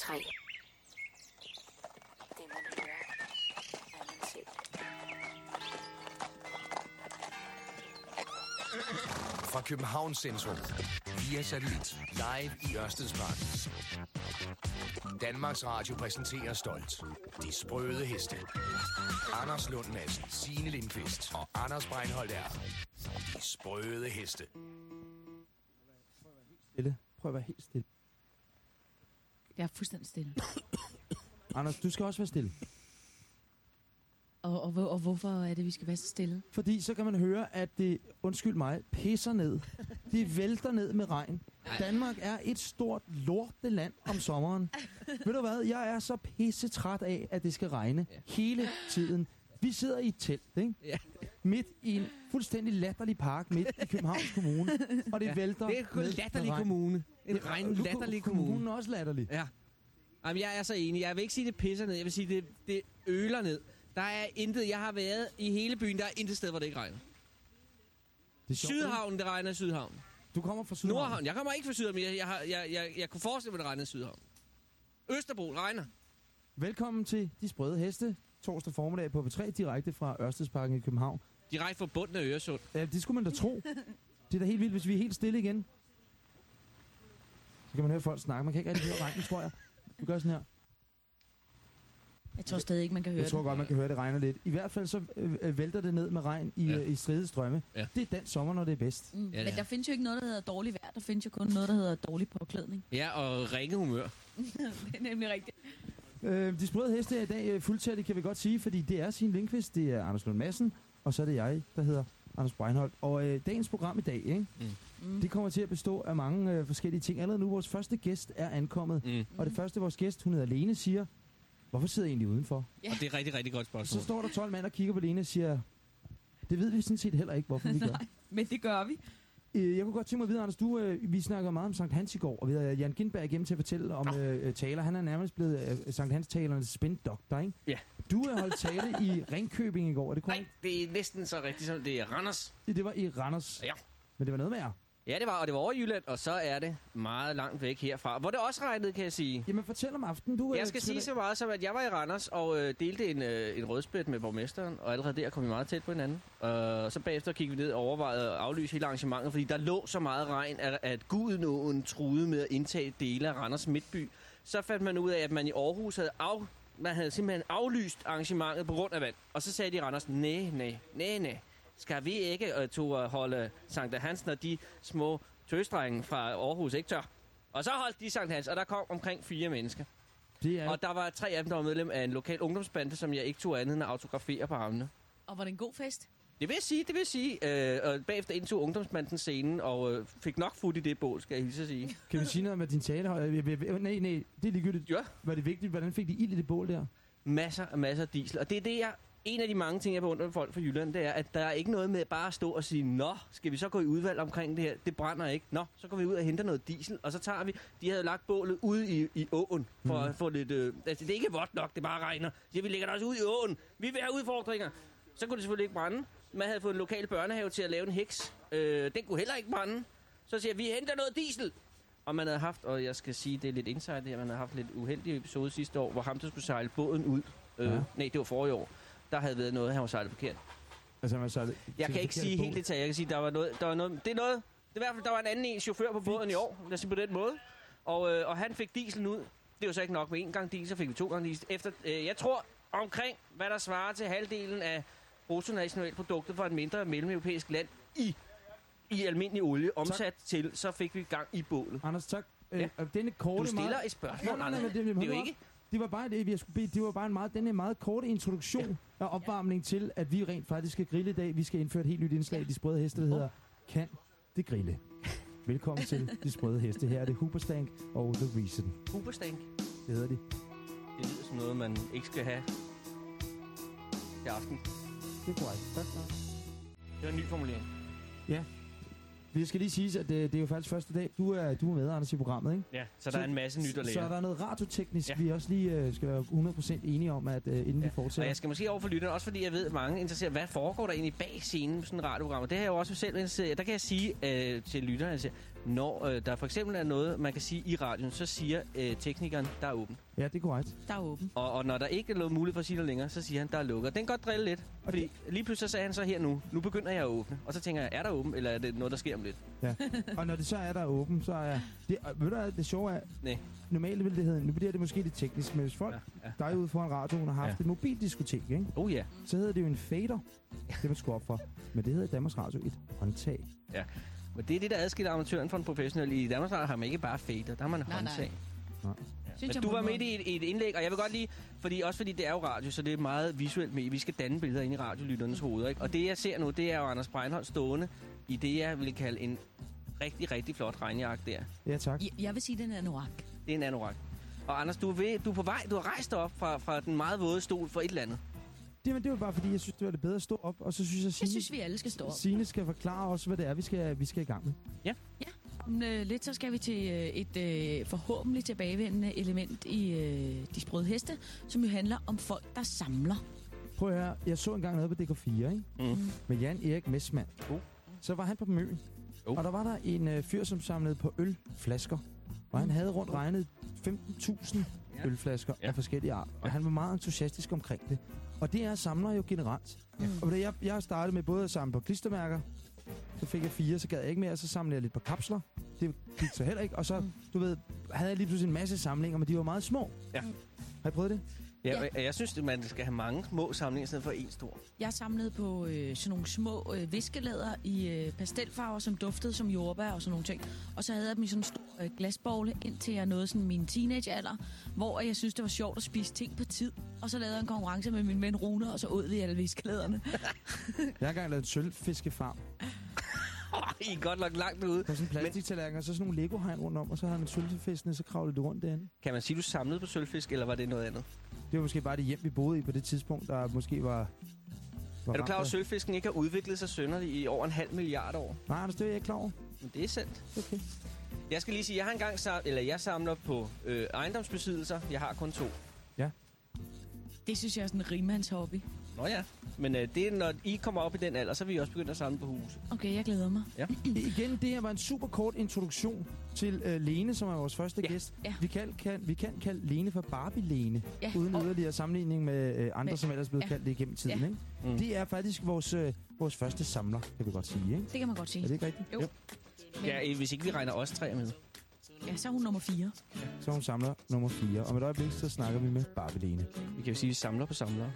P3. Det man hører, er man selv. Fra Københavns Centrum. Via satellit. Live i Ørstedspark. Danmarks Radio præsenterer stolt. De sprøde heste. Anders Lund Madsen, Signe Lindqvist og Anders Breinholt er De sprøde heste. Stille. Prøv at være helt stille. Jeg er fuldstændig stille. Anders, du skal også være stille. Og, og, hvor- og hvorfor er det, vi skal være så stille? Fordi så kan man høre, at det, undskyld mig, pisser ned. Det vælter ned med regn. Danmark er et stort lorteland om sommeren. Ved du hvad, jeg er så pisse træt af, at det skal regne hele tiden. Vi sidder i et telt, ikke? Ja. Midt i en fuldstændig latterlig park midt i Københavns Kommune. Og det Ja, vælter Det er en latterlig regn. kommune. En nu- latterlig Kommunen kommune. er også latterlig. Ja. Jamen, jeg er så enig. Jeg vil ikke sige, det pisser ned. Jeg vil sige, det, det øler ned. Der er intet. Jeg har været i hele byen. Der er intet sted, hvor det ikke regner. Det er sjovt? Sydhavn, det regner i Sydhavn. Du kommer fra Sydhavn. Nordhavn. Jeg kommer ikke fra Sydhavn, men jeg, jeg, jeg, jeg, jeg kunne forestille mig, det regner i Sydhavn. Østerbro regner. Velkommen til De Sprøde Heste. Torsdag formiddag på P3, direkte fra Ørstedsparken i København. Direkte fra bunden af Øresund. Ja, det skulle man da tro. Det er da helt vildt, hvis vi er helt stille igen. Så kan man høre folk snakke. Man kan ikke rigtig høre regnen, tror jeg. Vi gør sådan her. Jeg tror stadig ikke, man kan høre Jeg tror det. godt, man kan høre, det regner lidt. I hvert fald så øh, øh, vælter det ned med regn i, Ja. ja. i stride strømme. Ja. Det er den sommer, når det er bedst. Mm, Ja, det men er. der findes jo ikke noget, der hedder dårlig vejr. Der findes jo kun noget, der hedder dårlig påklædning. Ja, og ringe humør. det er nemlig rigtigt. Øh, de sprøde heste er i dag øh, fuldtændig, kan vi godt sige, fordi det er Signe Lindqvist, det er Anders Lund Madsen, og så er det jeg, der hedder Anders Breinholt. Og øh, dagens program i dag, ikke? Mm. Det kommer til at bestå af mange øh, forskellige ting. Allerede nu, vores første gæst er ankommet. Mm. Og det første, vores gæst, hun hedder Lene, siger, hvorfor sidder I egentlig udenfor? Ja. Og det er rigtig, rigtig godt Så spørgsmål. står der 12 mand og kigger på Lene og siger, det ved vi sådan set heller ikke, hvorfor vi gør. Nej, men det gør vi. Øh, Jeg kunne godt tænke mig at vide, Anders, du, øh, vi snakker meget om Sankt Hans i går, og vi havde Jan Gindberg igennem til at fortælle om øh, øh, taler. Han er nærmest blevet øh, Sankt Hans-talernes spindoktor, ikke? Ja. Du har holdt tale i Ringkøbing i går, er det Nej, korrekt? det er næsten så rigtigt, som det er Randers. Det, det var i Randers. Ja. Men det var noget med jer. Ja, det var, og det var over i Jylland, og så er det meget langt væk herfra. Hvor det også regnede, kan jeg sige. Jamen fortæl om aftenen. Du, øh, Jeg skal sige så meget som, at jeg var i Randers og øh, delte en, øh, en rødspæt med borgmesteren, og allerede der kom vi meget tæt på hinanden. Og så bagefter kiggede vi ned og overvejede at aflyse hele arrangementet, fordi der lå så meget regn, at, at Gudenåen truede med at indtage dele af Randers Midtby. Så fandt man ud af, at man i Aarhus havde af, man havde simpelthen aflyst arrangementet på grund af vand. Og så sagde de i Randers, nej, nej, nej, nej. Skal vi ikke to uh, holde Sankt Hans, når de små tøsdrenge fra Aarhus ikke tør? Og så holdt de Sankt Hans, og der kom omkring fire mennesker. Det er, Og der var tre af dem, der var medlem af en lokal ungdomsbande, som jeg ikke tog andet end at autografere på armene. Og var det en god fest? Det vil jeg sige, det vil jeg sige. Øh, og bagefter indtog ungdomsbanden scenen, og øh, fik nok fod i det bål, skal jeg hilse at sige. kan vi sige noget med din tale? Øh, øh, øh, Nej, nej, det er ligegyldigt. Ja. Var det vigtigt? Hvordan fik de ild i det bål der? Masser og masser af diesel. Og det er det, jeg... En af de mange ting, jeg beundrer ved folk fra Jylland, det er, at der er ikke noget med bare at stå og sige, Nå, skal vi så gå i udvalg omkring det her? Det brænder ikke. Nå, så går vi ud og henter noget diesel, og så tager vi... De havde lagt bålet ude i, i åen, for Mhm. at få lidt... Øh, altså, det er ikke vådt nok, det bare regner. Så vi lægger det også ud i åen. Vi vil have udfordringer. Så kunne det selvfølgelig ikke brænde. Man havde fået en lokal børnehave til at lave en heks. Øh, den kunne heller ikke brænde. Så siger vi henter noget diesel. Og man havde haft, og jeg skal sige, det er lidt insight her, man havde haft lidt uheldig episode sidste år, hvor ham, der skulle sejle båden ud. Øh, Ja. Nej, det var forrige år. Der havde været noget, han var sejlet forkert. Altså, man så, Jeg kan ikke sige helt detaljer. Jeg kan sige, der var noget, der var noget, det er noget, det er i hvert fald, der var en anden en chauffør på båden i år, lad os sige på den måde. Og, øh, og han fik dieselen ud. Det var så ikke nok med en gang diesel, så fik vi to gange diesel. Efter, øh, jeg tror omkring, hvad der svarer til halvdelen af bruttonationalproduktet for et mindre mellem-europæisk land i, i almindelig olie, omsat til, så fik vi gang i bålet. Anders, tak. Ja. Øh, og denne korte Du stiller meget... et spørgsmål, Nej, nej, nej, det, det, Det er jo ikke... Det var bare det, jeg skulle bede, det var bare en meget, denne meget korte introduktion ja. Og opvarmning til, at vi rent faktisk skal grille i dag. Vi skal indføre et helt nyt indslag i De Sprøde Heste, der hedder Kan det grille? Velkommen til De Sprøde Heste. Her er det Huberstank og The Reason. Huberstank. Det hedder de. Det lyder som noget, man ikke skal have til aften. Det er korrekt. Tak. Det var en ny formulering. Vi skal lige sige, at det, det er jo faktisk første dag. Du er, du er med, Anders, i programmet, ikke? Ja, så der er en masse nyt at Så er lære. der noget radioteknisk, Ja. vi også lige uh, skal være 100% enige om, at uh, inden ja. vi Og fortsætter. jeg skal måske over for lytterne, også fordi jeg ved, at mange interesserer, hvad foregår der egentlig bag scenen på sådan en radioprogram. Og det har jeg jo også selv interesseret. Der kan jeg sige øh, til lytterne, altså, når øh, der for eksempel er noget, man kan sige i radioen, så siger øh, teknikeren, der er åben. Ja, det er korrekt. Der er åben. Og, og når der ikke er noget muligt for at sige noget længere, så siger han, der er lukket. Den kan godt drille lidt, Og fordi lige pludselig så sagde han så her nu, nu begynder jeg at åbne. Og så tænker jeg, er der åben, eller er det noget, der sker om lidt? Og når det så er der åben, så er... Det, og ved du hvad, det sjove er... Nej. Normalt ville det hedde... Nu bliver det måske lidt teknisk, men hvis folk, Ja, ja. der er ude foran radioen og har haft Ja. et mobildiskotek, ikke? Oh ja. så hedder det jo en fader. Det man skulle op for. Men det hedder i Danmarks Radio et håndtag. Men det er det, der adskiller amatøren fra en professionel. I Danmarks Radio har man ikke bare fader, der har man Nej, håndtag. Nej. Ja. Synes Men du var en midt måde. i et, i et indlæg, og jeg vil godt lige, fordi, også fordi det er jo radio, så det er meget visuelt med. Vi skal danne billeder ind i radiolytternes hoveder. Ikke? Og det, jeg ser nu, det er jo Anders Breinholt stående i det, jeg vil kalde en rigtig, rigtig flot regnjakke der. Ja, tak. Jeg, jeg vil sige, den er anorak. Det er en anorak. Og Anders, du er, ved, du er på vej, du har rejst op fra, fra den meget våde stol for et eller andet. Det, men det var bare fordi, jeg synes, det var det bedre at stå op. Og så synes jeg, Jeg Signe, synes, vi alle skal stå op. Signe skal forklare os, hvad det er, vi skal, vi skal i gang med. Om øh, lidt så skal vi til øh, et øh, forhåbentlig tilbagevendende element i øh, De Sprøde Heste, som jo handler om folk, der samler. Prøv at høre, jeg så engang noget på DK4, ikke? Mm. med Jan Erik Messmann. Oh. Så var han på Møn. Oh. Og der var der en øh, fyr, som samlede på ølflasker. Og han havde rundt regnet 15.000 Ja. ølflasker Ja. af forskellige art. Og Ja. han var meget entusiastisk omkring det. Og det er samler jo generelt. Ja. Og du, jeg, jeg startede med både at samle på klistermærker, så fik jeg fire, så gad jeg ikke mere, så samlede jeg lidt på kapsler. Det gik så heller ikke. Og så, Mm. du ved, havde jeg lige pludselig en masse samlinger, men de var meget små. Ja. Har I prøvet det? Ja, Ja. Jeg synes, at man skal have mange små samlinger, i stedet for en stor. Jeg samlede på øh, sådan nogle små øh, viskelæder i øh, pastelfarver, som duftede som jordbær og sådan nogle ting. Og så havde jeg dem i sådan en stor øh, glasbogle, indtil jeg nåede sådan min teenagealder, hvor jeg synes, det var sjovt at spise ting på tid. Og så lavede jeg en konkurrence med min ven Rune, og så åd vi alle viskelæderne. Jeg har engang lavet en sølvfiskefarm. I er godt nok langt ude. Der er sådan en plastiktallerken, og så sådan nogle Lego-hegn rundt om, og så havde man sølvfiskene, så kravlede det rundt derinde. Kan man sige, du samlede på sølvfisk, eller var det noget andet? Det var måske bare det hjem, vi boede i på det tidspunkt, der måske var... var Er du klar over, at sølvfisken ikke har udviklet sig sønderligt i over en halv milliard år? Nej, Anders, det er jeg ikke klar over. Men det er sandt. Okay. Jeg skal lige sige, jeg har engang sam- eller jeg samler på øh, ejendomsbesiddelser. Jeg har kun to. Det synes jeg er sådan en rimands hobby. Nå ja. Men øh, det er, når I kommer op i den alder, så vil I også begynde at samle på huse. Okay, jeg glæder mig. Igen, det her var en super kort introduktion til uh, Lene, som er vores første Ja, gæst. ja. Vi, kan, kan, vi kan kalde Lene for Barbie-Lene, Ja, uden og- yderligere sammenligning med uh, andre, Med- som ellers er blevet ja. kaldt det igennem tiden. Ja. Ikke? Mm. Det er faktisk vores, uh, vores første samler, kan vi godt sige. Ikke? Det kan man godt Er sige. det ikke rigtigt? Jo. Men, Ja, øh, hvis ikke vi regner os tre med. ja, så er hun nummer 4. Så er hun samler nummer 4. Om et øjeblik, så snakker vi med Barbie-Lene. Vi kan jo sige, at vi samler på samlere.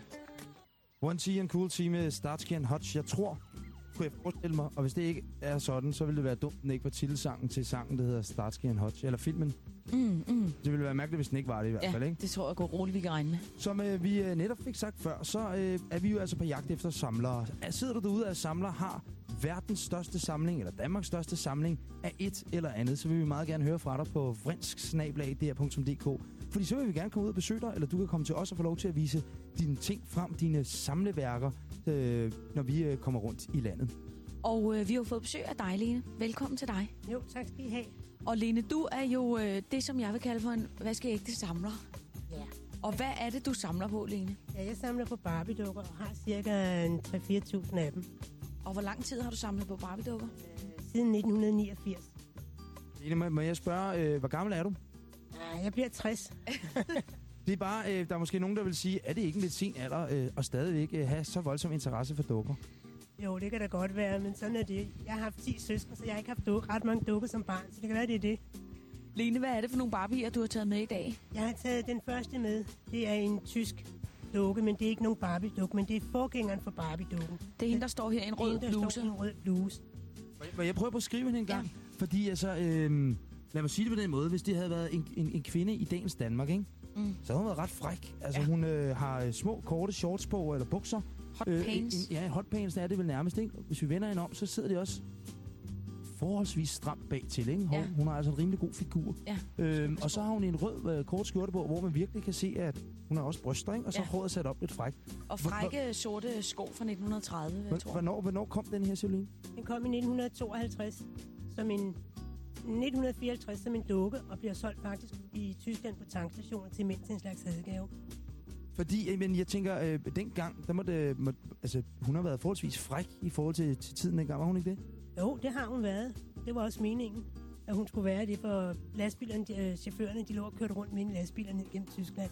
One T and Cool T med øh, Starsky and Hutch. Jeg tror, kunne jeg forestille mig, og hvis det ikke er sådan, så ville det være dumt, den ikke var titelsangen til sangen, der hedder Starsky and Hutch, eller filmen. Mm, mm. Det ville være mærkeligt, hvis den ikke var det i hvert Ja, fald, ikke? det tror jeg går roligt, vi kan regne med. Som øh, vi øh, netop fik sagt før, så øh, er vi jo altså på jagt efter samlere. Er- Sidder du derude af samler har verdens største samling, eller Danmarks største samling af et eller andet, så vil vi meget gerne høre fra dig på vrinsk Fordi så vil vi gerne komme ud og besøge dig, eller du kan komme til os og få lov til at vise dine ting frem, dine samleværker, øh, når vi øh, kommer rundt i landet. Og øh, vi har fået besøg af dig, Lene. Velkommen til dig. Jo, tak skal I have. Og Lene, du er jo øh, det, som jeg vil kalde for en vaskeægte samler. Ja. Og hvad er det, du samler på, Lene? ja jeg samler på Barbie-dukker og har cirka en 3-4.000 af dem. Og hvor lang tid har du samlet på Barbie-dukker? Øh, Siden 1989. Line, må, må jeg spørge, øh, hvor gammel er du? Ja, jeg bliver 60. Det er bare, øh, der er måske nogen, der vil sige, er det ikke en lidt sen alder øh, at stadigvæk øh, have så voldsom interesse for dukker? Jo, det kan da godt være, men sådan er det. Jeg har haft 10 søskende, så jeg har ikke haft dukke, ret mange dukker som barn, så det kan være, det er det. Lene, hvad er det for nogle Barbier, du har taget med i dag? Jeg har taget den første med. Det er en tysk dukke, men det er ikke nogen Barbie-dukke, men det er forgængeren for Barbie-dukken. Det er hende, der står her i en rød bluse. en rød bluse. Må jeg prøve på at skrive hende en gang? Ja. Fordi altså, øh, lad mig sige det på den måde, hvis det havde været en, en, en kvinde i dagens Danmark, ikke? Mm. så hun været ret fræk. Altså Ja. hun øh, har øh, små, korte shorts på, eller bukser. Hot Øh, pants. En, ja, hotpants er det vel nærmest, ikke? Hvis vi vender hende om, så sidder det også forholdsvis stramt bag til, ikke? Hun, Ja. hun har altså en rimelig god figur. Ja. Øhm, og så har hun en rød øh, kort skjorte på, hvor man virkelig kan se, at hun har også bryster, ikke? Og så Ja. håret sat op lidt fræk. Og frække sorte sko fra 1930, jeg Hvor- tror. Hvornår, hvornår kom den her, Celine? Den kom i 1952 som en 1954 som en dukke og bliver solgt faktisk i Tyskland på tankstationer til mænd til en slags hadegave. Fordi, øh, men jeg tænker, øh, dengang, der må det, må, altså, hun har været forholdsvis fræk i forhold til, til tiden dengang, var hun ikke det? Jo, det har hun været. Det var også meningen. at hun skulle være det, for lastbilerne, de, øh, chaufførerne, de lå og kørte rundt med en lastbiler ned gennem Tyskland.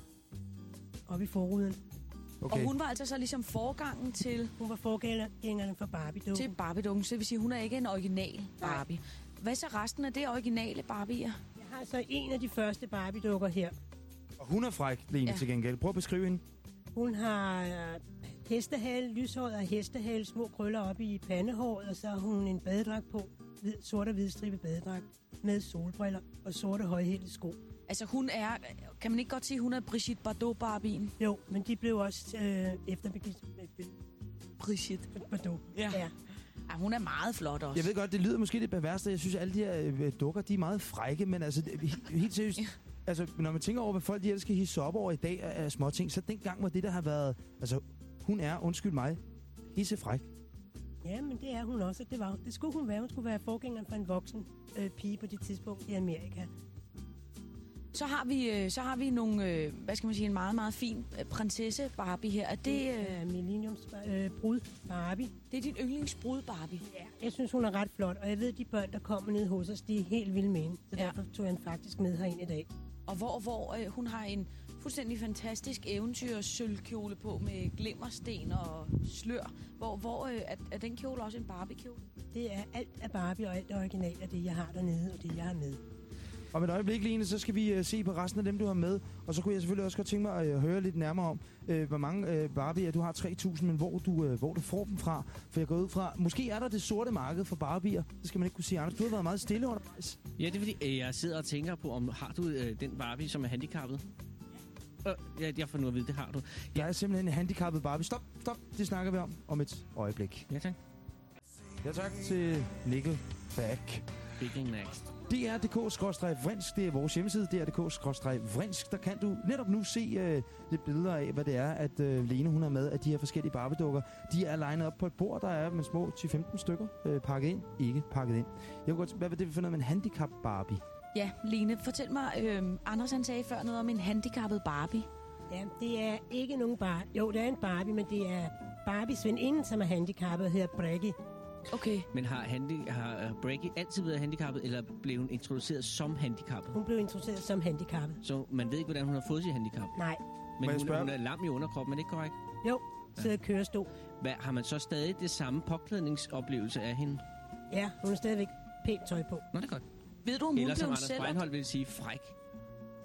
Op i forruden. Okay. Og hun var altså så ligesom forgangen til, Hun var forgængerne for barbie til Barbie-dukken, så det vil sige, hun er ikke en original Barbie. Hvad så resten af det originale Barbie'er? Jeg har så en af de første Barbie-dukker her. Og hun er fræk, Lene, ja. Til gengæld. Prøv at beskrive hende. Hun har øh, hestehale, lyshåret og hestehale, små krøller op i pandehåret, og så har hun en badedragt på, hvid, sort og hvidstribet badedragt, med solbriller og sorte højhælede sko. Altså hun er, kan man ikke godt sige, hun er Brigitte Bardot Barbien? Jo, men de blev også øh, efter Brigitte. Bardot. Ja. ja. Ja, hun er meget flot også. Jeg ved godt, det lyder måske lidt perverst, jeg synes, at alle de her øh, dukker, de er meget frække, men altså, det- helt seriøst, Ja. altså, når man tænker over, hvad folk de ellers skal hisse op over i dag af, af småting, så dengang var det, der har været, altså, hun er, undskyld mig, hisse fræk. Ja, men det er hun også. Det, var, det skulle hun være. Hun skulle være forgængeren for en voksen øh, pige på det tidspunkt i Amerika. Så har vi, øh, så har vi nogle, øh, hvad skal man sige, en meget, meget fin øh, prinsesse Barbie her. Er det, Det er Millenniums øh, brud Barbie. det er din yndlingsbrud Barbie? Ja. Jeg synes, hun er ret flot, og jeg ved, at de børn, der kommer ned hos os, de er helt vilde med hende. Så Ja. derfor tog jeg hende faktisk med herind i dag. Og hvor, hvor øh, hun har en fuldstændig fantastisk eventyr sølvkjole på med glimmersten og slør. Hvor, hvor øh, er, er den kjole også en Barbie-kjole? Det er alt af Barbie, og alt er original af det, jeg har dernede, og det, jeg har med. Om et øjeblik, Line, så skal vi uh, se på resten af dem, du har med. Og så kunne jeg selvfølgelig også godt tænke mig at uh, høre lidt nærmere om, uh, hvor mange Barbie'er du har 3.000, men hvor du, hvor du får dem fra. For jeg går ud fra, måske er der det sorte marked for Barbie'er. Det skal man ikke kunne sige, Anders. Du har været meget stille undervejs. Ja, det er fordi, øh, jeg sidder og tænker på, om har du øh, den Barbie, som er handicappet? Øh, ja, jeg får nu at vide, det har du. Jeg er simpelthen en handicappet Barbie. Stop, stop. Det snakker vi om om et øjeblik. Ja, tak. Ja, tak til Nickelback. Speaking next. dr.dk-vrinsk, det er vores hjemmeside, dr.dk-vrinsk. Der kan du netop nu se øh, lidt billeder af, hvad det er, at øh, Lene hun har med, at de her forskellige Barbie-dukker, de er legnet op på et bord, der er med små 10-15 stykker øh, pakket ind, ikke pakket ind. Jeg godt, hvad var det for noget med en handicap Barbie? Ja, Lene, fortæl mig, øh, Anders han sagde før noget om en handicappet Barbie. Ja, det er ikke nogen Barbie. Jo, det er en Barbie, men det er Barbies veninde, som er handicappet hedder Brække. Okay, Men har, handi- har Braggy altid været handicappet, eller blev hun introduceret som handicappet? Hun blev introduceret som handicappet. Så man ved ikke, hvordan hun har fået sit handicap. Nej, Men hun, hun er lam i underkroppen, er det ikke korrekt? jo, sidder i kørestol. Hvad, har man så stadig det samme påklædningsoplevelse af hende? Ja, hun har stadigvæk pænt tøj på. Nå, det er godt. ved du, om hun Eller som blev Anders. Breinholt ville sige, fræk.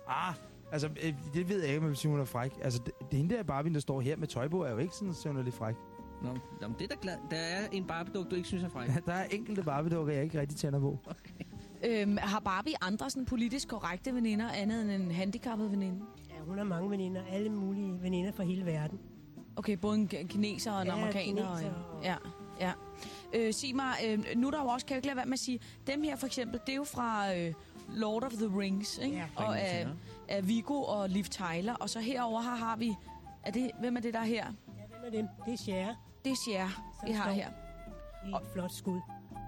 Ah, altså, øh, det ved jeg ikke, om jeg vil sige, hun er fræk. Altså, det, det hende der Barbie, der står her med tøj på, er jo ikke sådan sønderlig fræk. Nå, nå, det er da glad. Der er en barbie du ikke synes er fræk. Der er enkelte Barbie-dukker, jeg ikke rigtig tænder på. Øhm, har Barbie andre sådan politisk korrekte veninder, andet end en handicappet veninde? Ja, hun har mange veninder, alle mulige veninder fra hele verden. Okay, både en ki- kineser og en Ja, amerikaner. Og en, ja, ja. Øh, sig mig, øh, nu er der jo også, kan jeg ikke lade være med at sige, dem her for eksempel, det er jo fra øh, Lord of the Rings, ikke? Ja. og af, af Viggo og Liv Tyler. Og så herover her har vi, er det, hvem er det der her? Ja, hvem er dem? Det er Cher. Det er Cher, vi har her. Et flot skud.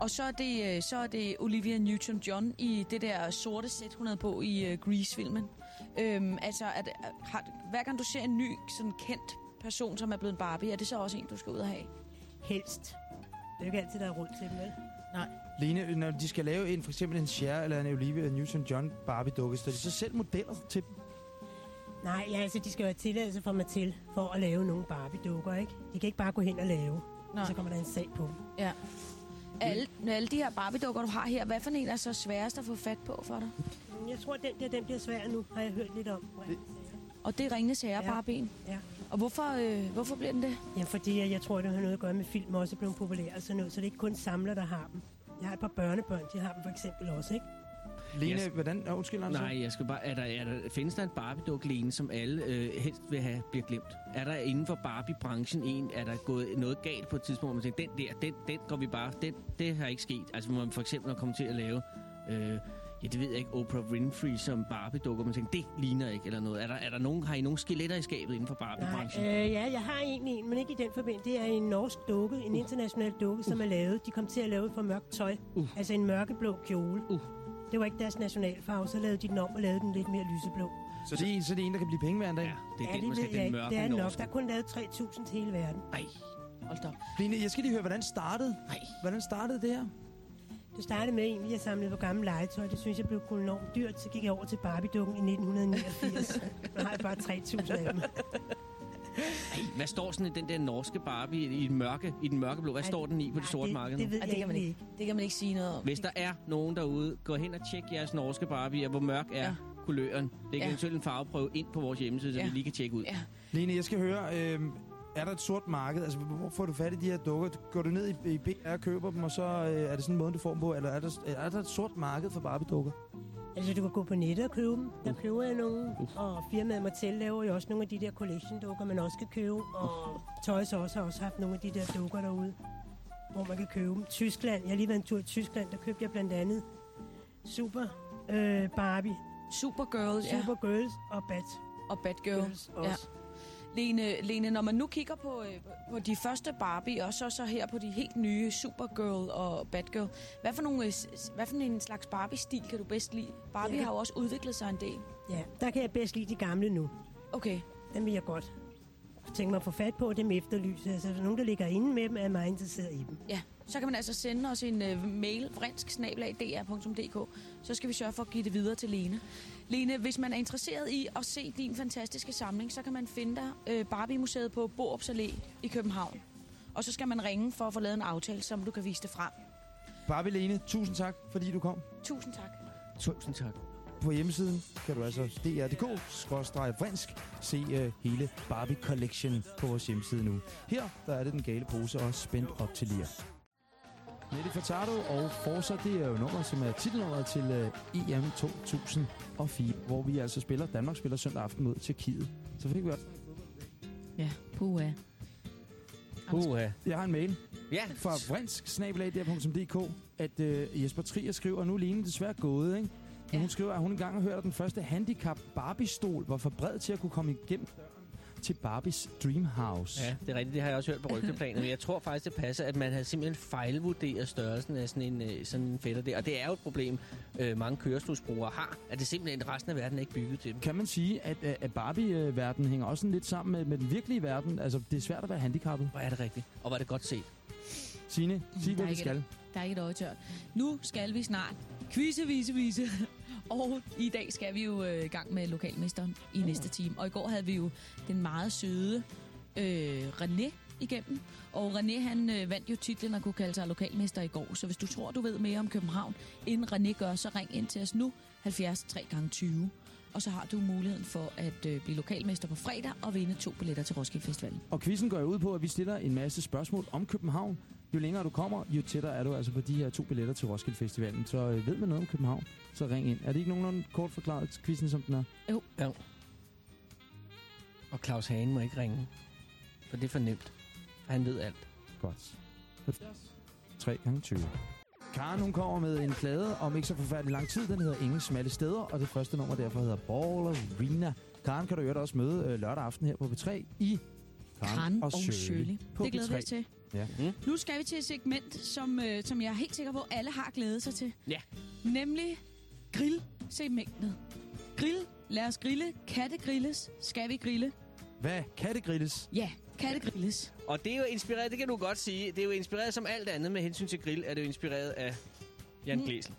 Og så er det, øh, så er det Olivia Newton-John i det der sorte sæt, hun havde på i uh, Grease-filmen. Øhm, altså, at, har, hver gang du ser en ny, sådan kendt person, som er blevet en Barbie, er det så også en, du skal ud og have? Helst. Det er jo ikke altid, der er råd til dem, vel? Lene, når de skal lave en, for eksempel en Cher eller en Olivia Newton-John Barbie-dukke, så er de så selv modeller til dem? Nej, ja, altså, de skal jo have tilladelse fra Mattel for at lave nogle Barbie-dukker, ikke? De kan ikke bare gå hen og lave. Nej. Og så kommer der en sag på. Ja. Alle, alle de her Barbie-dukker, du har her, hvad for en er så sværest at få fat på for dig? Men Jeg tror, at den der, den bliver svær nu, har jeg hørt lidt om. Og det er Ringnes Herre, Ja. Barbien. Ja. Og hvorfor, øh, hvorfor bliver den det? Ja, fordi jeg, jeg tror, det har noget at gøre med film også er blevet populære og sådan noget, så det er ikke kun samler, der har dem. Jeg har et par børnebørn, de har dem for eksempel også, ikke? Lene, Yes. hvordan... Oh, undskyld, Anders. Nej, jeg skal bare... Er der, er der, findes der en Barbie-dukke, Lene, som alle øh, helst vil have bliver glemt? Er der inden for Barbie-branchen en, er der gået noget galt på et tidspunkt, hvor man tænker, den der, den, den går vi bare... Den, det har ikke sket. Altså, hvor man for eksempel kommer til at lave... Øh, ja, det ved jeg ikke, Oprah Winfrey som Barbie-dukke, man tænker, det ligner ikke, eller noget. Er der, er der nogen, har I nogen skeletter i skabet inden for Nej, Barbie-branchen? øh, ja, jeg har egentlig en, men ikke i den forbindelse. Det er en norsk dukke, en international dukke, som er lavet. De kom til at lave det for mørkt tøj. Uh. Altså en mørkeblå kjole. Uh. Det var ikke deres nationalfarve, så lavede de den om og lavede den lidt mere lyseblå. Så det, er, så det er en, der kan blive penge hver en dag? Ja, det er ja, den, det ved jeg den mørke Det er nok. norske. Der er kun lavet 3.000 til hele verden. Ej, Hold da op. Lene, jeg skal lige høre, hvordan startede, nej. hvordan startede det her? Det startede med en, vi har samlet på gamle legetøj. Det synes jeg blev kun enormt dyrt. Så gik jeg over til Barbie-dukken i 1989. Nu har jeg bare 3.000 af dem. Ej, hvad står sådan i den der norske Barbie i den mørke, i den mørke blå? Hvad Ej, står den i på det sorte marked? Det ved jeg det, kan man ikke, ikke. det kan man ikke sige noget om. Hvis der er nogen derude, gå hen og tjek jeres norske Barbie, hvor mørk er Ja. kuløren. Læg Ja. ja. eventuelt en farveprøve ind på vores hjemmeside, så Ja. vi lige kan tjekke ud. Ja. Lene, jeg skal høre, øh, er der et sort marked? Altså, hvor får du fat i de her dukker? Går du ned i, i BR og køber dem, og så øh, er det sådan en måde, du får dem på? Eller er der, er der et sort marked for Barbie-dukker? Altså, du kan gå på nettet og købe dem. Der køber jeg nogle. Og firmaet Mattel laver jo også nogle af de der collection-dukker, man også kan købe. Og Toys også har også haft nogle af de der dukker derude, hvor man kan købe dem. Tyskland, jeg har lige været en tur i Tyskland, der købte jeg blandt andet Super øh, Barbie, Supergirl ja. Super Girls og Bat og Batgirl. Girls også. Lene, Lene, når man nu kigger på, øh, på de første Barbie, og så, så her på de helt nye Supergirl og Batgirl, hvad for, nogle, øh, hvad for en slags Barbie-stil kan du bedst lide? Barbie kan- har jo også udviklet sig en del. Ja, der kan jeg bedst lide de gamle nu. Okay, Dem vil jeg godt tænke mig at få fat på, dem efterlyser. Altså, hvis der nogen, der ligger inde med dem, er meget interesseret i dem. ja. Så kan man altså sende os en uh, mail, vrinsk så skal vi sørge for at give det videre til Lene. Lene, hvis man er interesseret i at se din fantastiske samling, så kan man finde dig uh, Barbie-museet på Borups Allé i København. Og så skal man ringe for at få lavet en aftale, som du kan vise det frem. Barbie Lene, tusind tak, fordi du kom. Tusind tak. Tusind tak. På hjemmesiden kan du altså dr.dk-vrinsk se uh, hele Barbie Collection på vores hjemmeside nu. Her der er det den gale pose og spændt op til lir. Nelly Furtado og Forza, det er jo nummer, som er titelnummeret til uh, EM 2004, hvor vi altså spiller, Danmark spiller søndag aften mod Tjekkiet. Så fik vi også... Ja, puha. Uh, Jeg har en mail ja, fra vrinsk at uh, Jesper Trier skriver, nu er Lene desværre gået, ikke? Men Ja. hun skriver, at hun engang har hørt, at den første handicap Barbie-stol var for bred til at kunne komme igennem døren til Barbies Dreamhouse. Ja, det er rigtigt. Det har jeg også hørt på rygteplanet. Men jeg tror faktisk, det passer, at man har simpelthen fejlvurderet størrelsen af sådan en, øh, sådan en fætter der. Og det er jo et problem, øh, mange kørestolsbrugere har. At det simpelthen resten af verden er ikke bygget til dem. Kan man sige, at, øh, at Barbie-verdenen hænger også sådan lidt sammen med, med den virkelige verden? Altså, det er svært at være handicappet. Hvor er det rigtigt? Og hvor er det godt set. Signe, sig hvad er vi ikke skal. Der er ikke et øje tørt. Nu skal vi snart quizze, vise, vise. Og i dag skal vi jo øh, i gang med lokalmesteren i næste time. Og i går havde vi jo den meget søde øh, René igennem. Og René han øh, vandt jo titlen og kunne kalde sig lokalmester i går. Så hvis du tror, du ved mere om København, inden René gør, så ring ind til os nu 70 3 gange 20 Og så har du muligheden for at øh, blive lokalmester på fredag og vinde to billetter til Roskilde Festivalen. Og quizzen går ud på, at vi stiller en masse spørgsmål om København. Jo længere du kommer, jo tættere er du altså på de her to billetter til Roskilde Festivalen. Så øh, ved man noget om København, så ring ind. Er det ikke nogenlunde kort forklaret quizzen, som den er? Og Claus Hagen må ikke ringe. For det er for nemt. Han ved alt. Godt. 3 gange 20. Karen, hun kommer med en plade om ikke så forfærdelig lang tid. Den hedder Ingen Smalle Steder, og det første nummer derfor hedder Ball Arena. Karen kan du jo også møde øh, lørdag aften her på B3 i Karen og Shirley. på Det glæder vi B3. os til. Ja. Mm. Nu skal vi til et segment, som, øh, som jeg er helt sikker på, at alle har glædet sig til. Ja. Nemlig grill-segmentet. Grill. Lad os grille. Kan det grilles? Skal vi grille? Hvad? Kan det grilles? Ja, kan det grilles? Og det er jo inspireret, det kan du godt sige, det er jo inspireret som alt andet med hensyn til grill, er det jo inspireret af Jan Mm. Glæsel.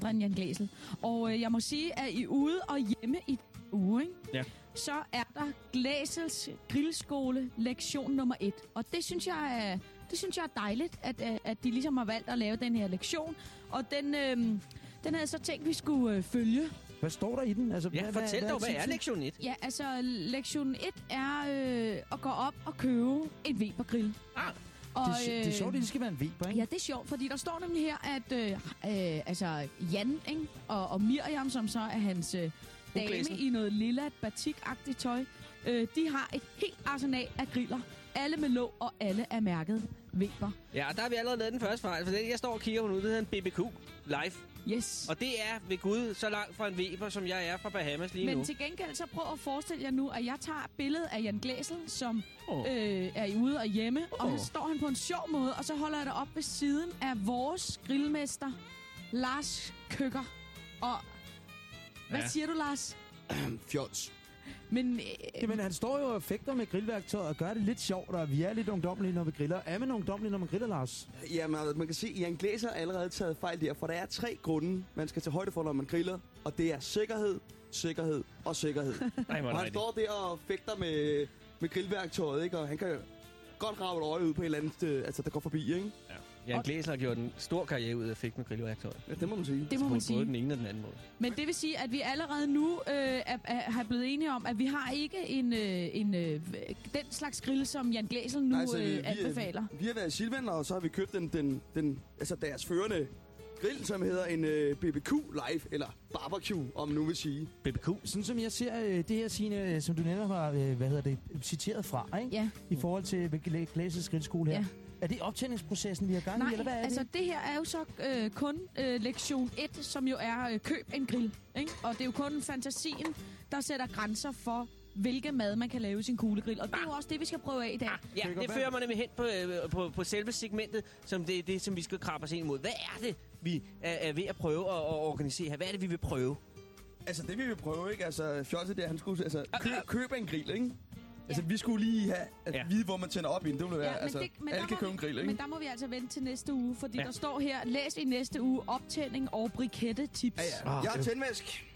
Brian Jan Glæsel. Og øh, jeg må sige, at I er ude og hjemme i uge, ikke? Ja. Så er der Glæsels grillskole lektion nummer et. Og det synes jeg er, det synes jeg er dejligt, at, øh, at de ligesom har valgt at lave den her lektion. Og den, øh, den havde jeg så tænkt, vi skulle øh, følge. Hvad står der i den? Altså, Ja, fortæl dog, hvad er tipset? lektion 1? Ja, altså lektion 1 er øh, at gå op og købe en Weber-grill. Ah, Og, Det, er, det er sjovt, at det skal være en Weber, ikke? Ja, det er sjovt, fordi der står nemlig her, at øh, øh, altså Jan ikke? Og, og Miriam, som så er hans øh, dame Uglæsen. i noget lilla batik-agtigt tøj, øh, de har et helt arsenal af griller. Alle med låg, og alle er mærket Weber. Ja, og der har vi allerede lavet den første fejl, for den, jeg står og kigger på nu, det hedder en BBQ Live. Yes. Og det er ved Gud så langt fra en Weber, som jeg er fra Bahamas lige Men nu. til gengæld så prøv at forestille jer nu, at jeg tager et billede af Jan Glæsel, som Åh. øh, er ude og hjemme, og Åh. så står han på en sjov måde, og så holder jeg det op ved siden af vores grillmester, Lars Køkker. Og hvad Ja. siger du, Lars? Fjols. Men øh, Jamen, han står jo og fægter med grillværktøjet og gør det lidt sjovt, og vi er lidt ungdommelige, når vi griller. Er man ungdommelig, når man griller, Lars? Jamen, man kan se, at Jan Glæser har allerede taget fejl der, for der er tre grunde, man skal tage højde for, når man griller. Og det er sikkerhed, sikkerhed og sikkerhed. Nej, og han står der og fægter med, med grillværktøjet, ikke? Og han kan godt rave et øje ud på en eller anden, øh, altså, der går forbi, ikke? Jan Glæser har gjort en stor karriere ud af fægt med grillværktøj. Ja, det må man sige. det må man både sige. den ene og den anden måde. Men det vil sige, at vi allerede nu øh, er, er, blevet enige om, at vi har ikke en, øh, en øh, den slags grill, som Jan Glæsel nu Altså, vi- øh, anbefaler. Vi har været i Silvan, og så har vi købt den, den, den, altså deres førende grill, som hedder en øh, BBQ Live, eller barbecue, om nu vil sige. BBQ. Sådan som jeg ser øh, det her, Signe, som du netop har øh, hvad hedder det, citeret fra, ikke? Ja. i forhold til Glæ- Glæses grillskole her. Ja. Er det optændingsprocessen, vi har gang i, Nej, eller hvad er altså det? det her er jo så øh, kun øh, lektion 1, som jo er øh, køb en grill. Ikke? Og det er jo kun fantasien, der sætter grænser for, hvilke mad man kan lave i sin kuglegrill. Og det er jo også det, vi skal prøve af i dag. Ja, Kan jeg det fører mig nemlig hen på, øh, på, på selve segmentet, som det er det, som vi skal krabbe os ind imod. Hvad er det, vi er, er ved at prøve at, at organisere her? Hvad er det, vi vil prøve? Altså, det vil vi prøve, ikke? Altså, Fjolse der, han skulle altså, kø, købe en grill, ikke? Altså, vi skulle lige have at Ja. ja. vide, hvor man tænder op i den. Det ville være, men altså, det- alle der kan må købe vi- en grill, ikke? Men der må vi altså vente til næste uge, fordi Ja. ja. der står her, læs i næste uge optænding og brikette tips. Ja, ja. Ah, Jeg har det- tændvæsk,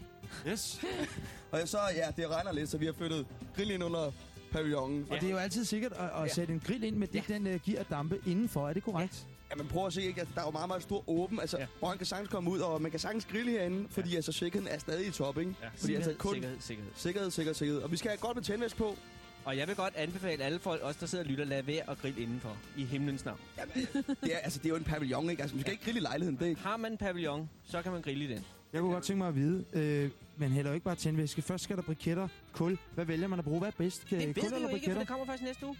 Yes. og så, ja, det regner lidt, så vi har flyttet grill ind under pavillonen. Og det er jo altid sikkert at, at Ja. sætte en grill ind med det, den uh, giver dampe indenfor. Er det korrekt? Ja, men prøv at se, ikke? Altså, der er jo meget, meget stor åben. Altså, Ja. ja. Røgen kan sagtens komme ud, og man kan sagtens grille herinde, fordi ja. altså, sikkerheden er stadig i top, ikke? Ja, Fordi altså kun sikkerhed, sikkerhed. sikkerhed, sikkerhed, sikkerhed. Og vi skal have godt med tændvæsk på. Og jeg vil godt anbefale alle folk, også der sidder og lytter, lad være at grille indenfor. I himlens navn. Jamen, det er, altså, det er jo en pavillon, ikke? Altså, vi skal ikke grille i lejligheden. Det er, Har man en pavillon, så kan man grille i den. Jeg kunne godt tænke mig at vide, øh, man hælder jo ikke bare tændvæske. Først skal der briketter, kul. Hvad vælger man at bruge? Hvad er bedst? Det ved kul vi eller jo ikke, for briketter? det kommer først næste uge.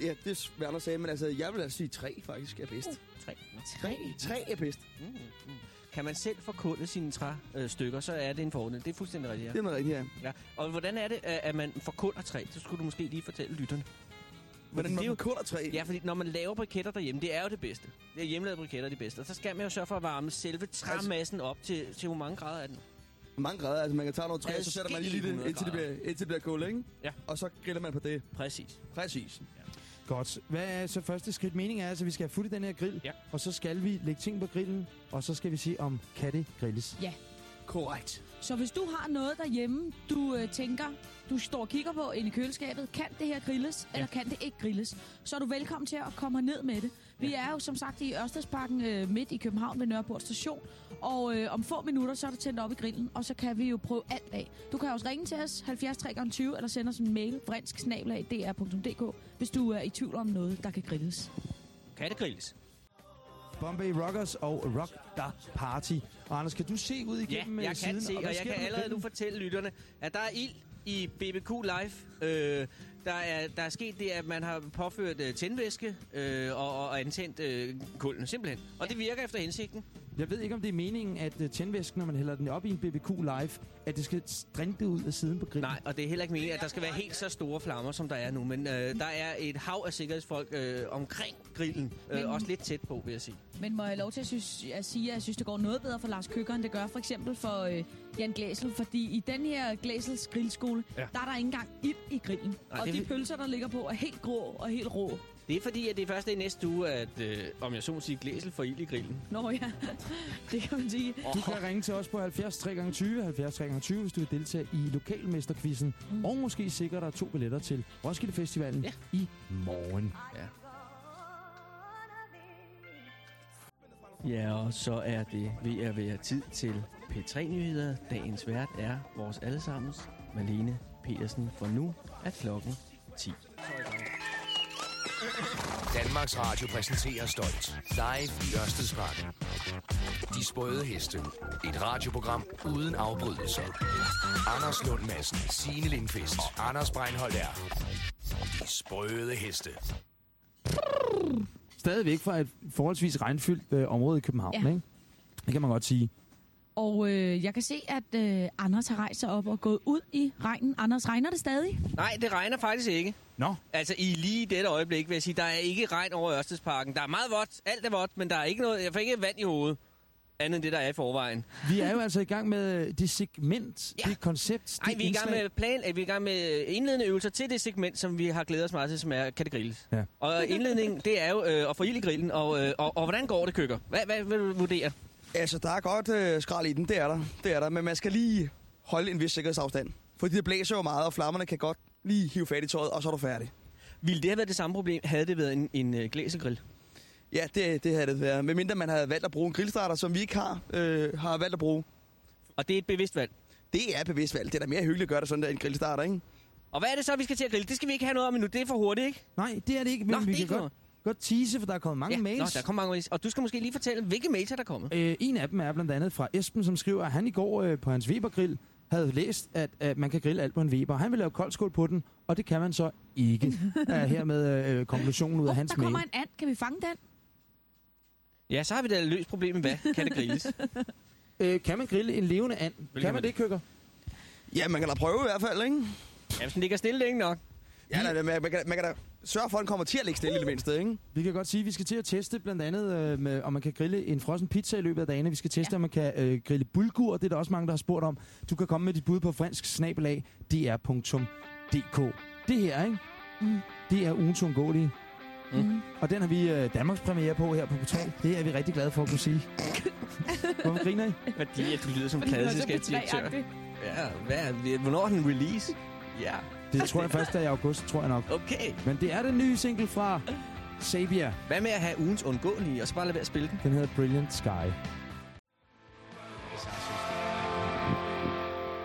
ja, det er Werner sagde, men altså, jeg vil altså sige, tre faktisk er bedst. Tre. Tre, tre er bedst. Mm, mm. Kan man selv forkulde sine træstykker, så er det en fordel. Det er fuldstændig rigtigt, ja. Det er noget rigtigt, ja. ja. Og hvordan er det, at at man forkulder træ? Så skulle du måske lige fortælle lytterne. Hvordan det man kuller træ? Ja, fordi når man laver briketter derhjemme, det er jo det bedste. Det er hjemmelavede briketter det bedste. Og så skal man jo sørge for at varme selve træmassen op til, til hvor mange grader er den? Mange grader. Altså, man kan tage noget træ, så sætter man lige lidt, Adskillige indtil det bliver, indtil det bliver kul, ikke? Ja. Og så griller man på det. Præcis. Præcis. Godt. Hvad er så første skridt? Meningen er altså, at vi skal have fuld i den her grill. Ja. Og så skal vi lægge ting på grillen. Og så skal vi se, om kan det grilles. Korrekt. Så hvis du har noget derhjemme, du øh, tænker, du står og kigger på ind i køleskabet, kan det her grilles, ja. eller kan det ikke grilles, så er du velkommen til at komme ned med det. Vi er jo som sagt i Ørstedsparken øh, midt i København ved Nørreport station, og øh, om få minutter, så er der tændt op i grillen, og så kan vi jo prøve alt af. Du kan også ringe til os 70 320 eller sende os en mail, vrinsk hvis du er i tvivl om noget, der kan grilles. Kan det grilles? Bombay Rockers og Rock Da Party. Og Anders, kan du se ud Ja, igennem øh, jeg siden? kan se, og hvad jeg kan allerede nu fortælle lytterne, at der er ild i BBQ Live. Øh, der, er, der er sket det, at man har påført øh, tændvæske øh, og, og antændt øh, kulden, simpelthen. Og det virker efter hensigten. Jeg ved ikke, om det er meningen, at uh, tændvæsken, når man hælder den op i en BBQ Live, at det skal strinde ud af siden på grillen. Nej, og det er heller ikke meningen, at der skal være helt så store flammer, som der er nu. Men øh, der er et hav af sikkerhedsfolk øh, omkring grillen. Øh, Men- også lidt tæt på, vil jeg sige. Men må jeg lov til at, synes, at sige, at jeg synes, det går noget bedre for Lars Køkker, end det gør for eksempel for øh, Jan Glæsel. Fordi i den her Glæsels grillskole, Ja. der er der ikke engang ild i grillen. Nej, og de vil- pølser, der ligger på, er helt grå og helt rå. Det er fordi, at det er først i næste uge, at, øh, om jeg så må sige, glæsel får ild i grillen. Nå ja, det kan man sige. Du kan ringe til os på 70 3x20, 70 3x20, hvis du vil deltage i lokalmesterquizzen. Mm. Og måske sikre dig to billetter til Roskilde Festivalen Ja. i morgen. Ja, og så er det ved at være tid til P3-nyheder. Dagens vært er vores allesammens Malene Petersen, for nu er klokken 10. Danmarks Radio præsenterer stolt. Live i Ørstedsparken. De sprøde heste. Et radioprogram uden afbrydelser. Anders Lund Madsen, Signe Lindqvist og Anders Breinholt er. De sprøde heste. Stadigvæk fra et forholdsvis regnfyldt øh, område i København, Ja. ikke? Det kan man godt sige. Og øh, jeg kan se, at øh, Anders har rejst sig op og gået ud i regnen. Anders, regner det stadig? Nej, det regner faktisk ikke. Nå, Altså i lige dette øjeblik vil jeg sige, der er ikke regn over Ørstedsparken. Der er meget vådt, alt er vådt, men der er ikke noget, jeg får ikke vand i hovedet. andet end det, der er i forvejen. Vi er jo altså i gang med det segment, Ja. det koncept, Nej, det vi er i gang med plan, øh, vi er i gang med indledende øvelser til det segment, som vi har glædet os meget til, som er Kan det grilles? Ja. Og indledningen, det er jo øh, at få ild i grillen, og, øh, og, og hvordan går det, Køkker? Hvad, hvad vil du vurdere? Altså, der er godt øh, skrald i den, det er der. Det er der, men man skal lige holde en vis sikkerhedsafstand. Fordi det blæser jo meget, og flammerne kan godt lige hive fat i tøjet, og så er du færdig. Ville det have været det samme problem, havde det været en, en øh, glæsergrill? Ja, det, det havde det været. Medmindre man havde valgt at bruge en grillstarter, som vi ikke har, øh, har valgt at bruge. Og det er et bevidst valg. Det er bevidst valg. Det er da mere hyggeligt at gøre det sådan der en grillstarter, ikke? Og hvad er det så, vi skal til at grille? Det skal vi ikke have noget om endnu. Det er for hurtigt, ikke? Nej, det er det ikke, men Nå, vi det er kan ikke godt, godt tease, for der er kommet mange ja, mails. Nå, der kommer mange mails. Og du skal måske lige fortælle, hvilke mails er der kommet? Øh, en af dem er blandt andet fra Esben, som skriver, at han i går øh, på hans Weber-grill havde læst, at, at man kan grille alt på en Weber. Han vil lave koldskål på den, og det kan man så ikke. er hermed øh, konklusionen ud af Oh, hans der mail. kommer en and. Kan vi fange den? Ja, så har vi da løst problemet. Hvad kan det grilles? Øh, kan man grille en levende and? kan kan man man det, Køkker? Ja, man kan da prøve i hvert fald, ikke? ja, hvis den ligger stille længe nok. Ja, nej, man, man, kan, man kan da sørge for, at den kommer til at ligge stille i det mindste, ikke? Vi kan godt sige, at vi skal til at teste blandt andet, øh, med, om man kan grille en frossen pizza i løbet af dagene. Vi skal teste, ja. om man kan øh, grille bulgur. Det er der også mange, der har spurgt om. Du kan komme med dit bud på fransk snabelag dr.dk. Det her, ikke? Mm. Det er ugens undgåelige. Mm. Og den har vi øh, Danmarks premiere på her på Portal. Det er vi rigtig glade for at kunne sige. Hvorfor griner I? Fordi at du lyder som kladeselskabsdirektør. betræagtigt. Ja, hvad er det? Hvornår er den release? Ja, Det tror jeg først er i august, tror jeg nok. okay. Men det er den nye single fra Sabia. Hvad med at have ugens undgåelige, og så bare lade være at spille den? Den hedder Brilliant Sky.